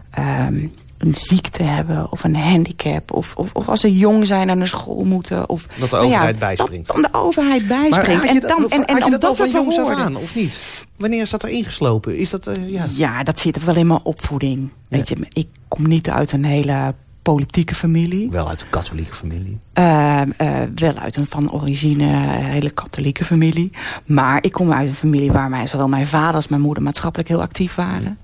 ehm, een ziekte hebben of een handicap... Of, of, of als ze jong zijn naar school moeten... Of, Dat de nou ja, overheid bijspringt. Dat dan de overheid bijspringt. En dan, dat, en, en had je om dat dat te van jongs af aan, of niet? Wanneer is dat er ingeslopen? Is dat, eh, ja. Ja, dat zit wel in mijn opvoeding. Weet je, ik kom niet uit een hele politieke familie. Wel uit een katholieke familie. Eh, eh, wel uit een van origine eh, hele katholieke familie. Maar ik kom uit een familie waar mij, zowel mijn vader als mijn moeder maatschappelijk heel actief waren.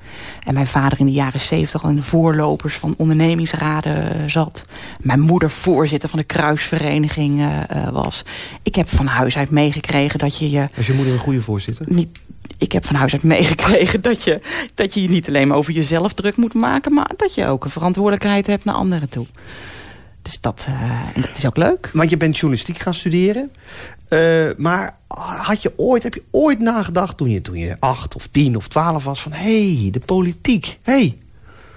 En mijn vader in de jaren zeventig al in de voorlopers van ondernemingsraden eh, zat. Mijn moeder voorzitter van de kruisvereniging was. Ik heb van huis uit meegekregen dat je je Was je moeder een goede voorzitter? niet, ik heb van huis uit meegekregen dat je, dat je je niet alleen maar over jezelf druk moet maken... maar dat je ook een verantwoordelijkheid hebt naar anderen toe. Dus dat, eh, en dat is ook leuk. Want je bent journalistiek gaan studeren. Eh, maar had je ooit, heb je ooit nagedacht toen je, toen je acht of tien of twaalf was... van hé, hey, de politiek. Hé, hey,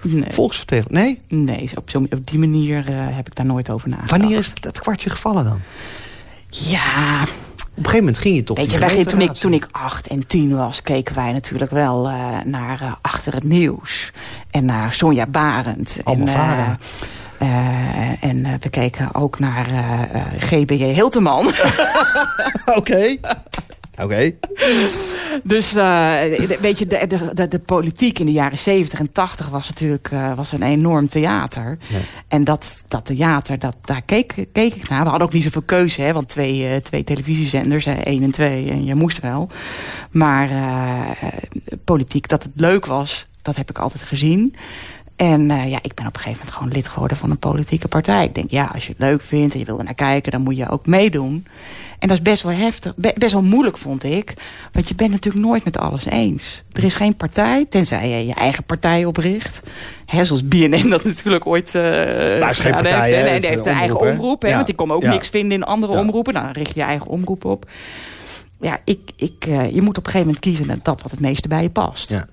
Nee, volksvertegenwoordiger. Nee? nee op, zo, op die manier eh, heb ik daar nooit over nagedacht. Wanneer is dat kwartje gevallen dan? Ja, een gegeven moment ging je toch... weet je, wij, toen, ik, toen ik acht en tien was... keken wij natuurlijk wel eh, naar eh, Achter het Nieuws. En naar Sonja Barend. Allemaal en, eh, en we keken ook naar GBJ Hilteman. Oké. Oké. Dus eh, weet je, de, de, de, politiek in de jaren 70 en 80 was natuurlijk eh, was een enorm theater. Ja. En dat, dat theater, dat, daar keek, keek ik naar. We hadden ook niet zoveel keuze, hè, want twee, eh, twee televisiezenders, hè, één en twee, en je moest wel. Maar politiek, dat het leuk was, dat heb ik altijd gezien. En eh, ja, ik ben op een gegeven moment gewoon lid geworden van een politieke partij. Ik denk, ja, als je het leuk vindt en je wil er naar kijken, dan moet je ook meedoen. En dat is best wel heftig, be- best wel moeilijk vond ik. Want je bent natuurlijk nooit met alles eens. Er is geen partij, tenzij je je eigen partij opricht. Hè, zoals BNN dat natuurlijk ooit uh, Daar is geen gedaan partij, heeft. hè? Dat die heeft een eigen omroep, hè? omroep. Hè? Ja. Want die kon ook Ja. niks vinden in andere Ja. omroepen. Nou, dan richt je je eigen omroep op. Ja, ik, ik, eh, je moet op een gegeven moment kiezen naar dat wat het meeste bij je past. Ja.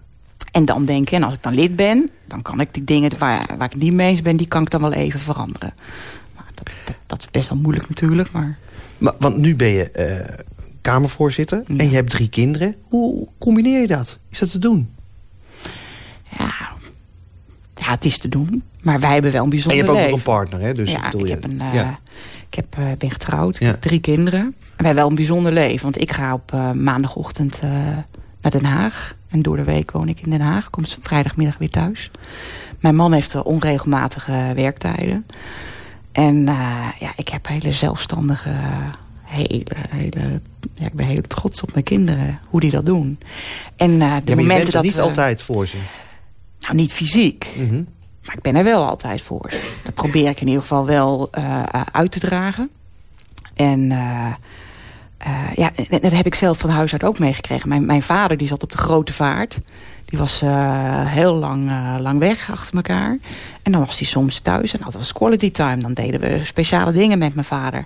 En dan denken, en als ik dan lid ben... dan kan ik die dingen waar, waar ik niet mee eens ben... die kan ik dan wel even veranderen. Nou, dat, dat, dat is best wel moeilijk natuurlijk, maar... Maar, want nu ben je eh, Kamervoorzitter Ja. en je hebt drie kinderen. Hoe combineer je dat? Is dat te doen? Ja, ja, het is te doen. Maar wij hebben wel een En je bijzonder hebt ook leven. nog een partner, hè? Dus ja, ik, je, heb een, eh, ja. ik heb, eh, ben getrouwd, ik Ja. heb drie kinderen. En wij hebben wel een bijzonder leven. Want ik ga op eh, maandagochtend eh, naar Den Haag. En door de week woon ik in Den Haag. Kom vrijdagmiddag weer thuis. Mijn man heeft eh, onregelmatige werktijden. En ja, ik heb hele zelfstandige, hele, hele... Ja, ik ben heel trots op mijn kinderen, hoe die dat doen. En uh, de ja, maar momenten dat niet altijd voor ze? Nou, niet fysiek. Mhm. Maar ik ben er wel altijd voor. Dat probeer ik in ieder geval wel uh, uit te dragen. En uh, ja, dat heb ik zelf van huis uit ook meegekregen. Mijn, mijn vader die zat op de grote vaart. Die was heel lang, lang weg achter elkaar. En dan was hij soms thuis. En dat was quality time. Dan deden we speciale dingen met mijn vader.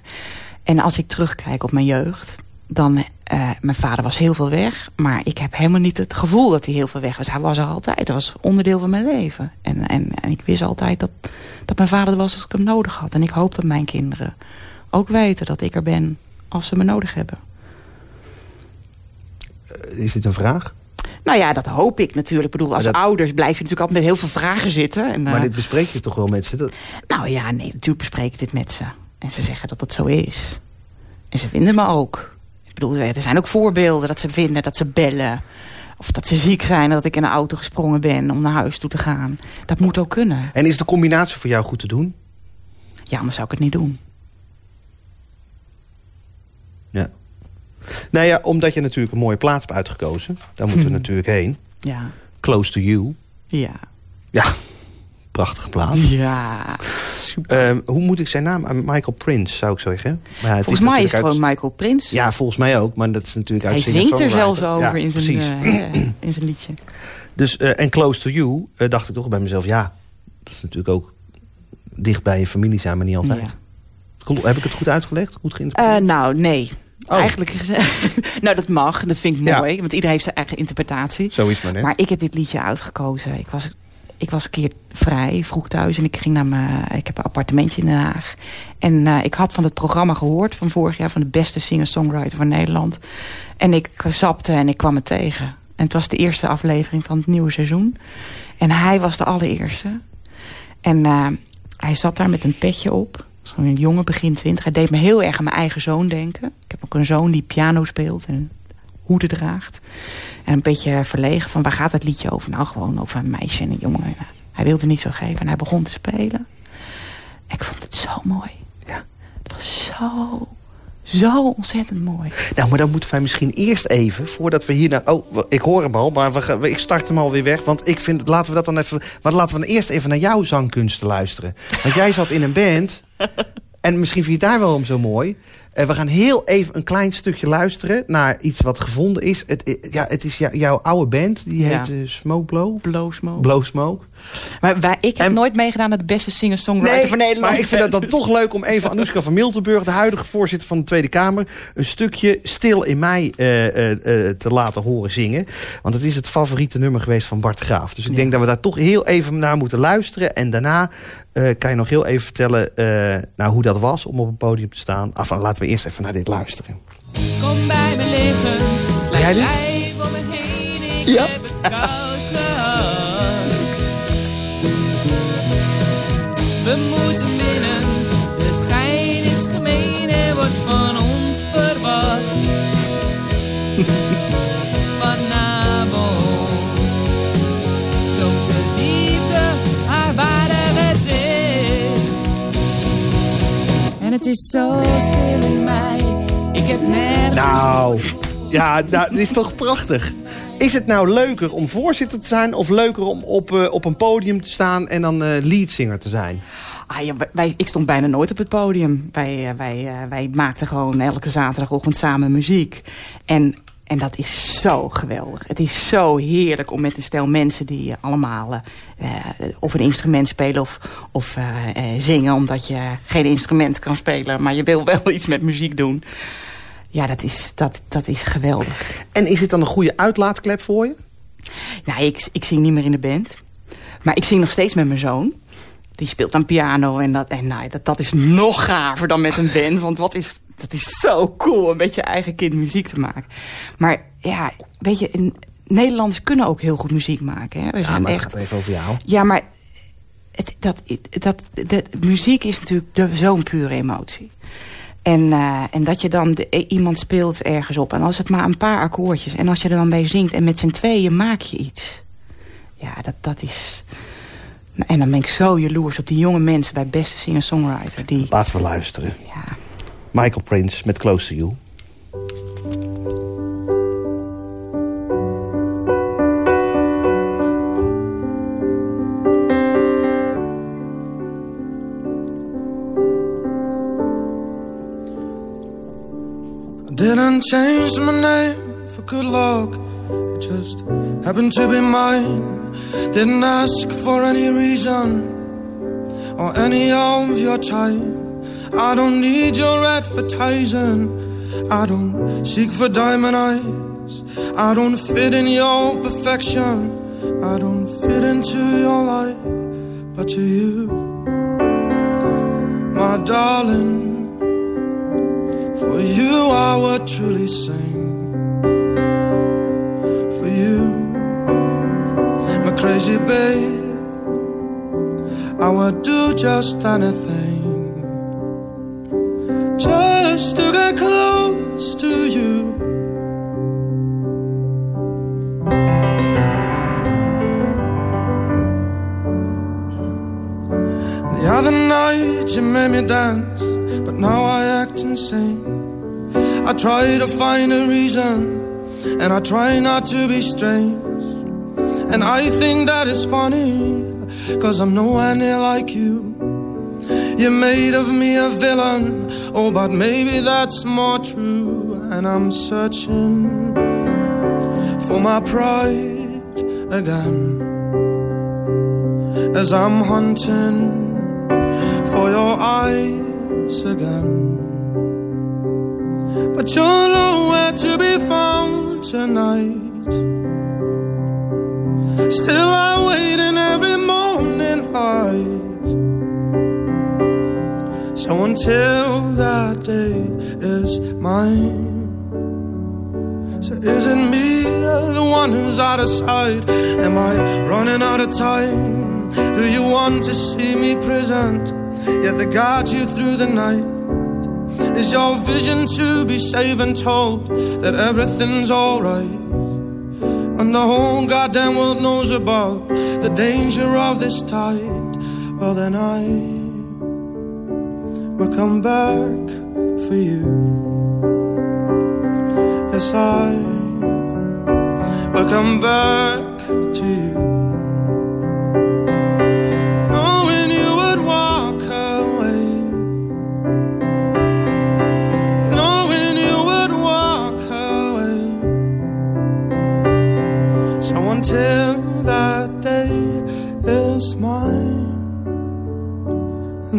En als ik terugkijk op mijn jeugd dan, mijn vader was heel veel weg. Maar ik heb helemaal niet het gevoel dat hij heel veel weg was. Hij was er altijd. Dat was onderdeel van mijn leven. En, en, en ik wist altijd dat, dat mijn vader er was als ik hem nodig had. En ik hoop dat mijn kinderen ook weten dat ik er ben als ze me nodig hebben. Eh, is dit een vraag? Nou ja, dat hoop ik natuurlijk. Ik bedoel, als ouders blijf je natuurlijk altijd met heel veel vragen zitten. En, maar uh, dit bespreek je toch wel met ze? Dat... Nou ja, nee, natuurlijk bespreek ik dit met ze. En ze zeggen dat het zo is. En ze vinden me ook. Ik bedoel, er zijn ook voorbeelden dat ze vinden, dat ze bellen. Of dat ze ziek zijn, dat ik in een auto gesprongen ben om naar huis toe te gaan. Dat moet ook kunnen. En is de combinatie voor jou goed te doen? Ja, anders zou ik het niet doen. Ja. Nou ja, omdat je natuurlijk een mooie plaat hebt uitgekozen. Daar moeten we natuurlijk heen. Ja. Close to You. Ja. Ja, prachtige plaat. Ja, super. Um, hoe moet ik zijn naam? Michael Prince, zou ik zeggen. Maar het volgens is mij is het uit... gewoon Michael Prince. Ja, volgens mij ook. Maar dat is natuurlijk uit Hij zingt er zelfs over ja, in, zijn, uh, in zijn liedje. Dus, uh, en Close to You, uh, dacht ik toch bij mezelf... ja, dat is natuurlijk ook dicht bij je familie zijn, maar niet altijd. Ja. Heb ik het goed uitgelegd? Goed geïnterpreteerd? nou, nee. Oh. Eigenlijk nou, dat mag. Dat vind ik mooi. Ja. Want iedereen heeft zijn eigen interpretatie. Zoiets maar net. Maar ik heb dit liedje uitgekozen. Ik was ik was een keer vrij, vroeg thuis. En ik ging naar mijn... Ik heb een appartementje in Den Haag. En uh, ik had van het programma gehoord van vorig jaar... van de beste singer-songwriter van Nederland. En ik zapte en ik kwam het tegen. En het was de eerste aflevering van het nieuwe seizoen. En hij was de allereerste. En uh, hij zat daar met een petje op. Zo'n een jongen, begin twintig. Hij deed me heel erg aan mijn eigen zoon denken. Ik heb ook een zoon die piano speelt en hoede draagt. En een beetje verlegen van waar gaat het liedje over? Nou, gewoon over een meisje en een jongen. Hij wilde niet zo geven en hij begon te spelen. Ik vond het zo mooi. Ja. Het was zo, zo ontzettend mooi. Nou, maar dan moeten wij misschien eerst even, voordat we hier naar... Oh, ik hoor hem al, maar we, ik start hem alweer weg. Want ik vind, laten we dat dan even... Maar laten we dan eerst even naar jouw zangkunsten luisteren. Want jij zat in een band... En misschien vind je het daar wel om zo mooi. Uh, we gaan heel even een klein stukje luisteren naar iets wat gevonden is. Het, ja, het is jouw oude band, die heet ja. uh, Smoke Blow. Blow Smoke. Blow Smoke. Maar wij, ik heb en, nooit meegedaan aan de beste singer-songwriter nee, van Nederland. maar ik vind het dan toch leuk om even Anoushka van Miltenburg... de huidige voorzitter van de Tweede Kamer... een stukje Stil in mij uh, te laten horen zingen. Want het is het favoriete nummer geweest van Bart Graaf. Dus ik ja. denk dat we daar toch heel even naar moeten luisteren. En daarna kan je nog heel even vertellen nou, hoe dat was om op een podium te staan. Af, laten we eerst even naar dit luisteren. Kom bij me liggen, sluit Jij lijf om me heen. Ik ja. heb het koud de schijn is gemeen en wordt van ons verwacht. Vanavond toont de liefde haar ware gezicht. En het is zo stil in mij, ik heb nergens... Nou, ja, nou, dit is toch prachtig. Is het nou leuker om voorzitter te zijn... of leuker om op, uh, op een podium te staan en dan uh, leadzanger te zijn? Ah, ja, wij, ik stond bijna nooit op het podium. Wij, uh, wij, wij maakten gewoon elke zaterdagochtend samen muziek. En, en dat is zo geweldig. Het is zo heerlijk om met een stel mensen die allemaal... of een instrument spelen of, of zingen... omdat je geen instrument kan spelen... maar je wil wel iets met muziek doen... Ja, dat is, dat, dat is geweldig. En is dit dan een goede uitlaatklep voor je? Nou, ik, ik zing niet meer in de band. Maar ik zing nog steeds met mijn zoon. Die speelt dan piano en, dat, en nou, dat, dat is nog gaver dan met een band. Want wat is, dat is zo cool om met je eigen kind muziek te maken. Maar ja, weet je, Nederlanders kunnen ook heel goed muziek maken. Hè? We zijn ja, maar echt... het gaat even over jou. Ja, maar het, dat, dat, de, muziek is natuurlijk zo'n pure emotie. En, uh, en dat je dan de, iemand speelt ergens op. En als het maar een paar akkoordjes. En als je er dan bij zingt en met z'n tweeën maak je iets. Ja, dat, dat is... En dan ben ik zo jaloers op die jonge mensen bij beste singer-songwriter. Die... Laten we luisteren. Ja. Michael Prince met Close to You. Didn't change my name for good luck. It just happened to be mine. Didn't ask for any reason or any of your time. I don't need your advertising. I don't seek for diamond eyes. I don't fit in your perfection. I don't fit into your life. But to you, my darling. For you I would truly sing babe. I would do just anything Just to get close to you. The other night you made me dance But now I act insane. I try to find a reason, and I try not to be strange. And I think that is funny, cause I'm nowhere near like you. You made of me a villain, oh, but maybe that's more true. And I'm searching for my pride again. As I'm hunting for your eyes again. But you're nowhere to be found tonight. Still, I wait in every morning light. So until that day is mine. So is it me, the one who's out of sight? Am I running out of time? Do you want to see me present? Yet they guide you through the night. Is your vision to be safe and told that everything's alright? And the whole goddamn world knows about the danger of this tide. Well, then I will come back for you. Yes, I will come back to you.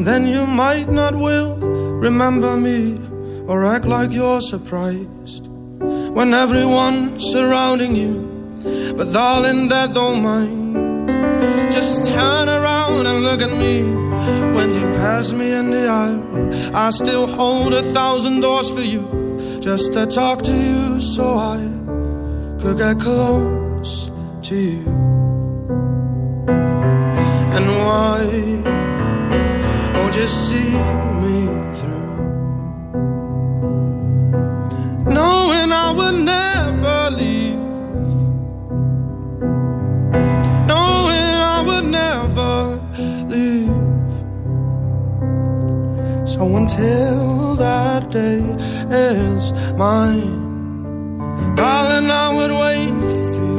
And then you might not will remember me or act like you're surprised when everyone's surrounding you. But darling, that don't mind. Just turn around and look at me when you pass me in the aisle. I still hold a thousand doors for you just to talk to you so I could get close to you. And why won't see me through? Knowing I would never leave. Knowing I would never leave. So until that day is mine, darling, I would wait for you.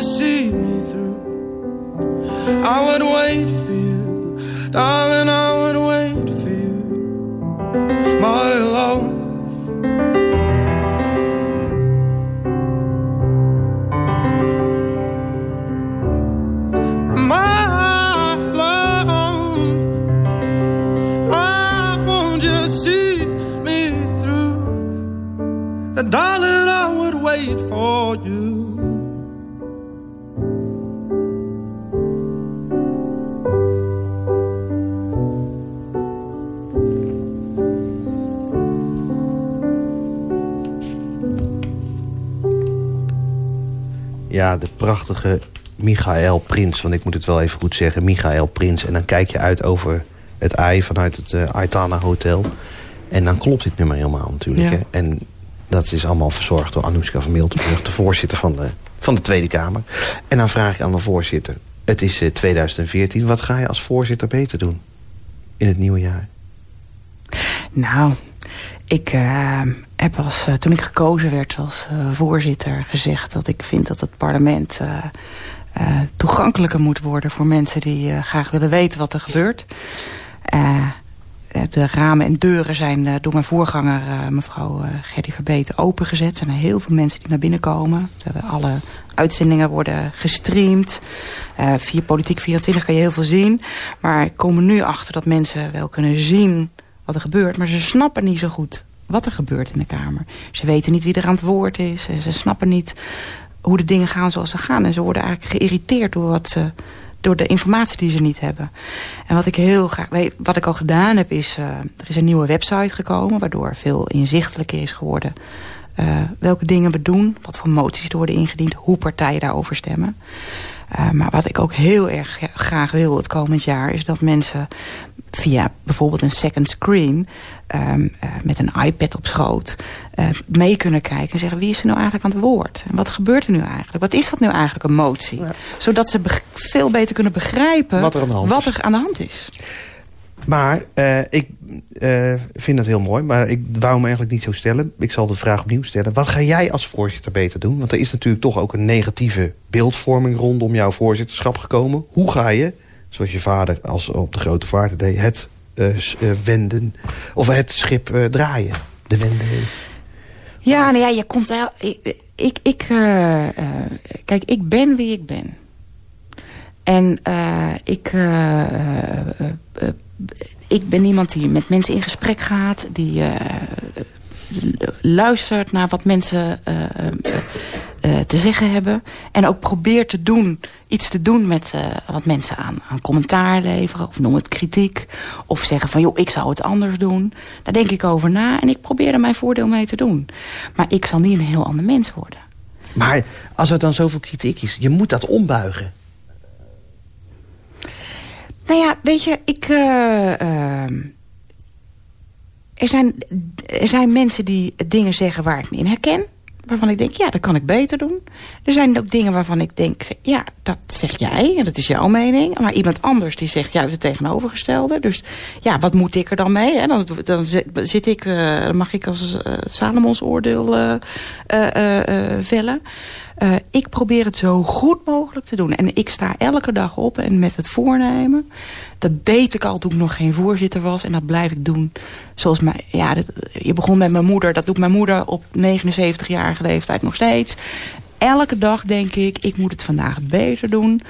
Won't see me through? I would wait for you, darling. I would wait for you, my love. My love, why won't you see me through? Darling, I would wait for you. Ja, de prachtige Michael Prins. Want ik moet het wel even goed zeggen. Michael Prins. En dan kijk je uit over het ei vanuit het uh, Aitana Hotel. En dan klopt dit nummer helemaal natuurlijk. Ja. Hè? En dat is allemaal verzorgd door Anoushka van Miltenburg... de voorzitter van de, van de Tweede Kamer. En dan vraag ik aan de voorzitter... het is eh, 2014, wat ga je als voorzitter beter doen? In het nieuwe jaar. Nou, ik eh, heb als, eh, toen ik gekozen werd als eh, voorzitter gezegd... dat ik vind dat het parlement toegankelijker moet worden... voor mensen die graag willen weten wat er gebeurt. De ramen en deuren zijn door mijn voorganger, mevrouw Gerdy Verbeten, opengezet. Er zijn heel veel mensen die naar binnen komen. Alle uitzendingen worden gestreamd. Via Politiek 24 kan je heel veel zien. Maar ik kom er nu achter dat mensen wel kunnen zien wat er gebeurt. Maar ze snappen niet zo goed wat er gebeurt in de Kamer. Ze weten niet wie er aan het woord is. En ze snappen niet hoe de dingen gaan zoals ze gaan. En ze worden eigenlijk geïrriteerd door, wat door de informatie die ze niet hebben. En wat ik heel graag weet, wat ik al gedaan heb, is... eh, er is een nieuwe website gekomen... waardoor veel inzichtelijker is geworden... eh, welke dingen we doen, wat voor moties er worden ingediend... hoe partijen daarover stemmen. Uh, maar wat ik ook heel erg graag wil het komend jaar... is dat mensen via bijvoorbeeld een second screen... Um, uh, met een iPad op schoot uh, mee kunnen kijken en zeggen... wie is er nou eigenlijk aan het woord? En wat gebeurt er nu eigenlijk? Wat is dat nu eigenlijk, een motie? Ja. Zodat ze veel beter kunnen begrijpen wat er aan de hand, wat er aan de hand is. Maar uh, ik uh, vind dat heel mooi. Maar ik wou hem eigenlijk niet zo stellen. Ik zal de vraag opnieuw stellen. Wat ga jij als voorzitter beter doen? Want er is natuurlijk toch ook een negatieve beeldvorming rondom jouw voorzitterschap gekomen. Hoe ga je, zoals je vader als op de grote vaart deed... het uh, wenden of het schip draaien? De wenden. Ja, nou ja, je komt... Ik, ik kijk, ik ben wie ik ben. En ik ik ben iemand die met mensen in gesprek gaat. Die luistert naar wat mensen te zeggen hebben. En ook probeert te doen, iets te doen met wat mensen aan, aan commentaar leveren. Of noem het kritiek. Of zeggen van, joh, ik zou het anders doen. Daar denk ik over na en ik probeer er mijn voordeel mee te doen. Maar ik zal niet een heel ander mens worden. Maar als er dan zoveel kritiek is, je moet dat ombuigen. Nou ja, weet je, ik... Uh, uh, er, zijn, er zijn mensen die dingen zeggen waar ik me in herken. Waarvan ik denk, ja, dat kan ik beter doen. Er zijn ook dingen waarvan ik denk, ja, dat zeg jij. En dat is jouw mening. Maar iemand anders die zegt juist het tegenovergestelde. Dus ja, wat moet ik er dan mee? Hè? Dan, dan zit ik, dan mag ik als uh, Salomons oordeel vellen. Uh, ik probeer het zo goed mogelijk te doen. En ik sta elke dag op en met het voornemen. Dat deed ik al toen ik nog geen voorzitter was. En dat blijf ik doen. Zoals mijn, ja, dat, je begon met mijn moeder. Dat doet mijn moeder op 79-jarige leeftijd nog steeds. Elke dag denk ik, ik moet het vandaag beter doen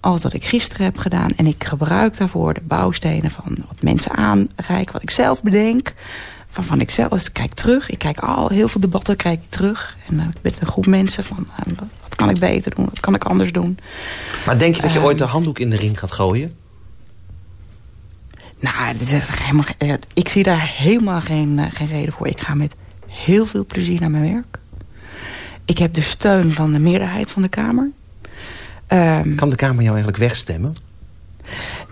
als dat ik gisteren heb gedaan. En ik gebruik daarvoor de bouwstenen van wat mensen aanreiken. Wat ik zelf bedenk waarvan ik zelf kijk terug. Ik kijk al heel veel debatten kijk ik terug. En uh, met een groep mensen van uh, wat kan ik beter doen? Wat kan ik anders doen? Maar denk je dat je uh, ooit de handdoek in de ring gaat gooien? Nou, dit is helemaal, ik zie daar helemaal geen, eh, geen reden voor. Ik ga met heel veel plezier naar mijn werk. Ik heb de steun van de meerderheid van de Kamer. Um, kan de Kamer jou eigenlijk wegstemmen?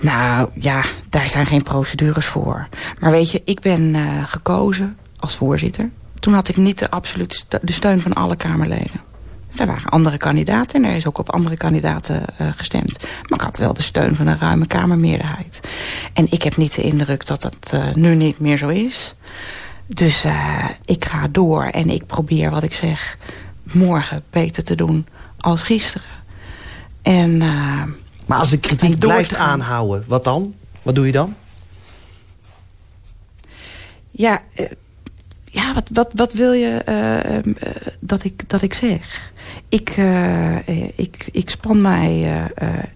Nou, ja, daar zijn geen procedures voor. Maar weet je, ik ben uh, gekozen als voorzitter. Toen had ik niet de absolute st de steun van alle Kamerleden. Er waren andere kandidaten en er is ook op andere kandidaten uh, gestemd. Maar ik had wel de steun van een ruime Kamermeerderheid. En ik heb niet de indruk dat dat uh, nu niet meer zo is. Dus ik ga door en ik probeer wat ik zeg morgen beter te doen als gisteren. En... Maar als de kritiek blijft aanhouden, wat dan? Wat doe je dan? Ja, uh, ja wat, wat, wat wil je uh, uh, dat, ik, dat ik zeg? Ik, ik, ik span mij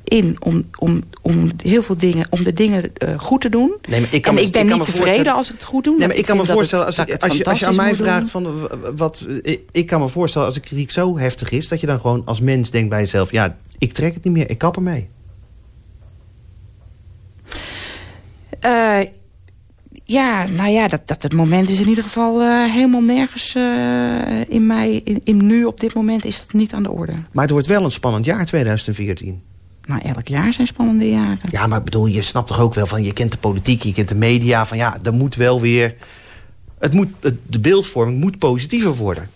in om, om, om heel veel dingen, om de dingen goed te doen. Nee, maar ik kan en me, ik ben ik kan niet tevreden als ik het goed doe. Nee, maar ik kan me voorstellen, het, als, ik, als, je, als je aan mij vraagt van wat, ik kan me voorstellen als de kritiek zo heftig is, dat je dan gewoon als mens denkt bij jezelf, ja, ik trek het niet meer, ik kap ermee. Uh, ja, nou ja, dat, dat het moment is in ieder geval uh, helemaal nergens uh, in mij. In, in, nu, op dit moment, is dat niet aan de orde. Maar het wordt wel een spannend jaar, 2014. Nou, elk jaar zijn spannende jaren. Ja, maar bedoel, je snapt toch ook wel van... je kent de politiek, je kent de media... van ja, er moet wel weer Het moet, het- de beeldvorming moet positiever worden.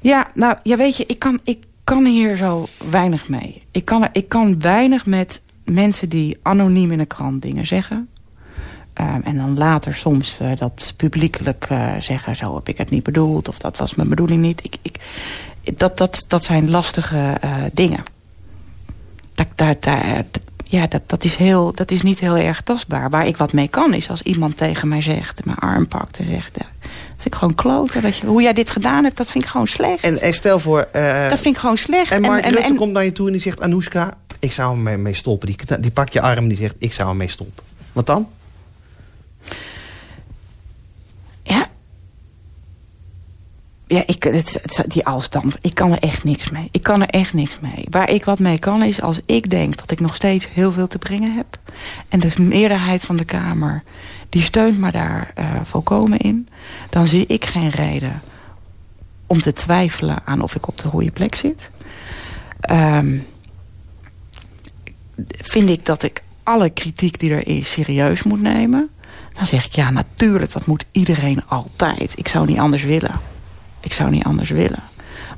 Ja, nou, ja, weet je, ik kan, ik kan hier zo weinig mee. Ik kan, ik kan weinig met mensen die anoniem in een krant dingen zeggen. Ehm, en dan later soms eh, dat publiekelijk eh, zeggen... zo heb ik het niet bedoeld of dat was mijn bedoeling niet. Ik, ik, dat, dat, dat zijn lastige eh, dingen. Dat- ja, dat, dat, is heel, dat is niet heel erg tastbaar. Waar ik wat mee kan is als iemand tegen mij zegt... mijn arm pakt en zegt... Vind ik gewoon kloten. Dat je, hoe jij dit gedaan hebt, dat vind ik gewoon slecht. En, en stel voor... eh, dat vind ik gewoon slecht. en Mark en, Rutte en- komt naar je toe en die zegt... Anoushka, ik zou hem mee, mee stoppen. Die, die pakt je arm en die zegt, ik zou hem mee stoppen. Wat dan? Ja. Ja, ik, het, het- die Alstam, ik kan er echt niks mee. Ik kan er echt niks mee. Waar ik wat mee kan is als ik denk dat ik nog steeds heel veel te brengen heb. En de meerderheid van de Kamer, die steunt me daar eh, volkomen in. Dan zie ik geen reden om te twijfelen aan of ik op de goede plek zit. Ehm, vind ik dat ik alle kritiek die er is serieus moet nemen. Dan zeg ik, ja, natuurlijk, dat moet iedereen altijd. Ik zou niet anders willen. Ik zou niet anders willen.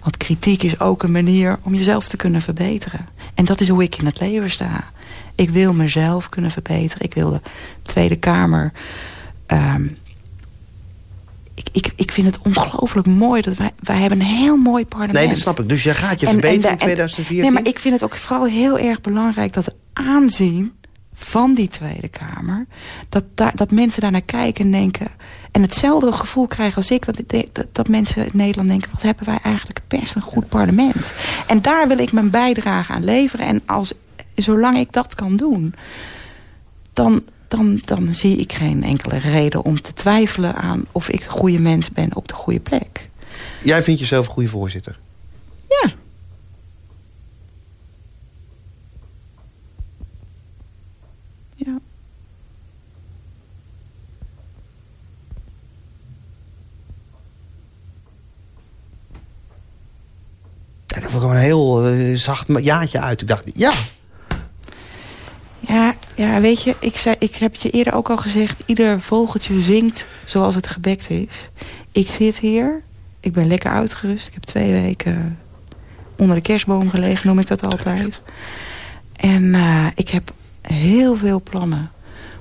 Want kritiek is ook een manier om jezelf te kunnen verbeteren. En dat is hoe ik in het leven sta. Ik wil mezelf kunnen verbeteren. Ik wil de Tweede Kamer... ehm, ik, ik, ik vind het ongelooflijk mooi. dat wij, wij hebben een heel mooi parlement. Nee, dat snap ik. Dus jij gaat je En- en verbeteren in en- 2014? Nee, maar ik vind het ook vooral heel erg belangrijk dat het aanzien van die Tweede Kamer... dat, daar, dat mensen daar naar kijken en denken... en hetzelfde gevoel krijgen als ik... Dat, dat, dat mensen in Nederland denken... wat hebben wij eigenlijk best een goed parlement. En daar wil ik mijn bijdrage aan leveren. En als, zolang ik dat kan doen... dan, dan, dan zie ik geen enkele reden om te twijfelen aan... of ik de goede mens ben op de goede plek. Jij vindt jezelf een goede voorzitter. Ja. En vond ik een heel eh, zacht jaartje uit. Ik dacht, ja, Ja, ja, weet je, ik, zei, ik heb je eerder ook al gezegd... ieder vogeltje zingt zoals het gebekt is. Ik zit hier, ik ben lekker uitgerust. Ik heb twee weken onder de kerstboom gelegen, noem ik dat altijd. En eh, ik heb heel veel plannen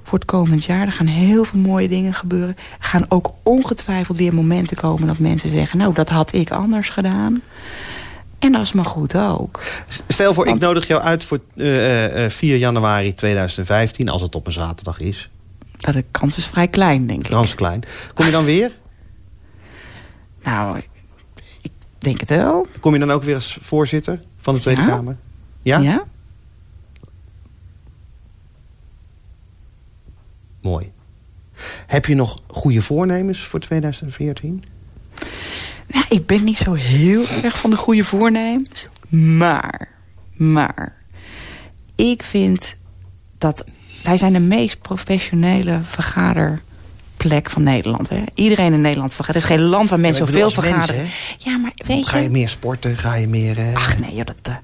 voor het komend jaar. Er gaan heel veel mooie dingen gebeuren. Er gaan ook ongetwijfeld weer momenten komen dat mensen zeggen... nou, dat had ik anders gedaan. En dat is maar goed ook. Stel voor, ik nodig jou uit voor eh, eh, 4 januari 2015, als het op een zaterdag is. Dat de kans is vrij klein, denk ik. Gans klein. Kom je dan weer? Nou, ik denk het wel. Kom je dan ook weer als voorzitter van de Tweede Ja. Kamer? Ja? Ja? Mooi. Heb je nog goede voornemens voor 2014? Nou, ik ben niet zo heel erg van de goede voornemens. Maar, maar... Ik vind dat... Wij zijn de meest professionele vergaderplek van Nederland. Hè? Iedereen in Nederland vergadert. Er is geen land waar mensen zoveel mens, vergaderen. ja, maar weet Ga je je... meer sporten? Ga je meer... eh, Ach nee, joh, dat... eh.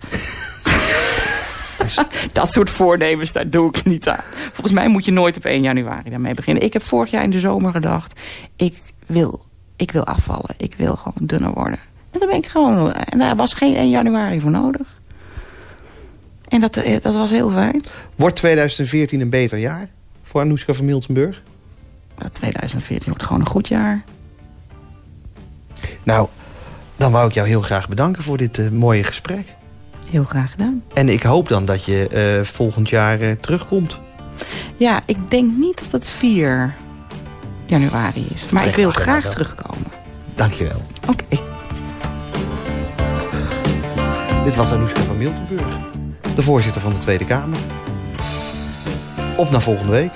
dat soort voornemens, daar doe ik niet aan. Volgens mij moet je nooit op 1 januari daarmee beginnen. Ik heb vorig jaar in de zomer gedacht... ik wil, ik wil afvallen. Ik wil gewoon dunner worden. En dan ben ik gewoon... En daar was geen 1 januari voor nodig. En dat, eh, dat was heel fijn. Wordt 2014 een beter jaar voor Anoushka van Miltenburg? Maar 2014 wordt gewoon een goed jaar. Nou, dan wou ik jou heel graag bedanken voor dit eh, mooie gesprek. Heel graag gedaan. En ik hoop dan dat je eh, volgend jaar terugkomt. Ja, ik denk niet dat het 4 januari is. Maar ik wil graag terugkomen. Dankjewel. Oké. Dit was Anoushka van Miltenburg, de voorzitter van de Tweede Kamer. Op naar volgende week.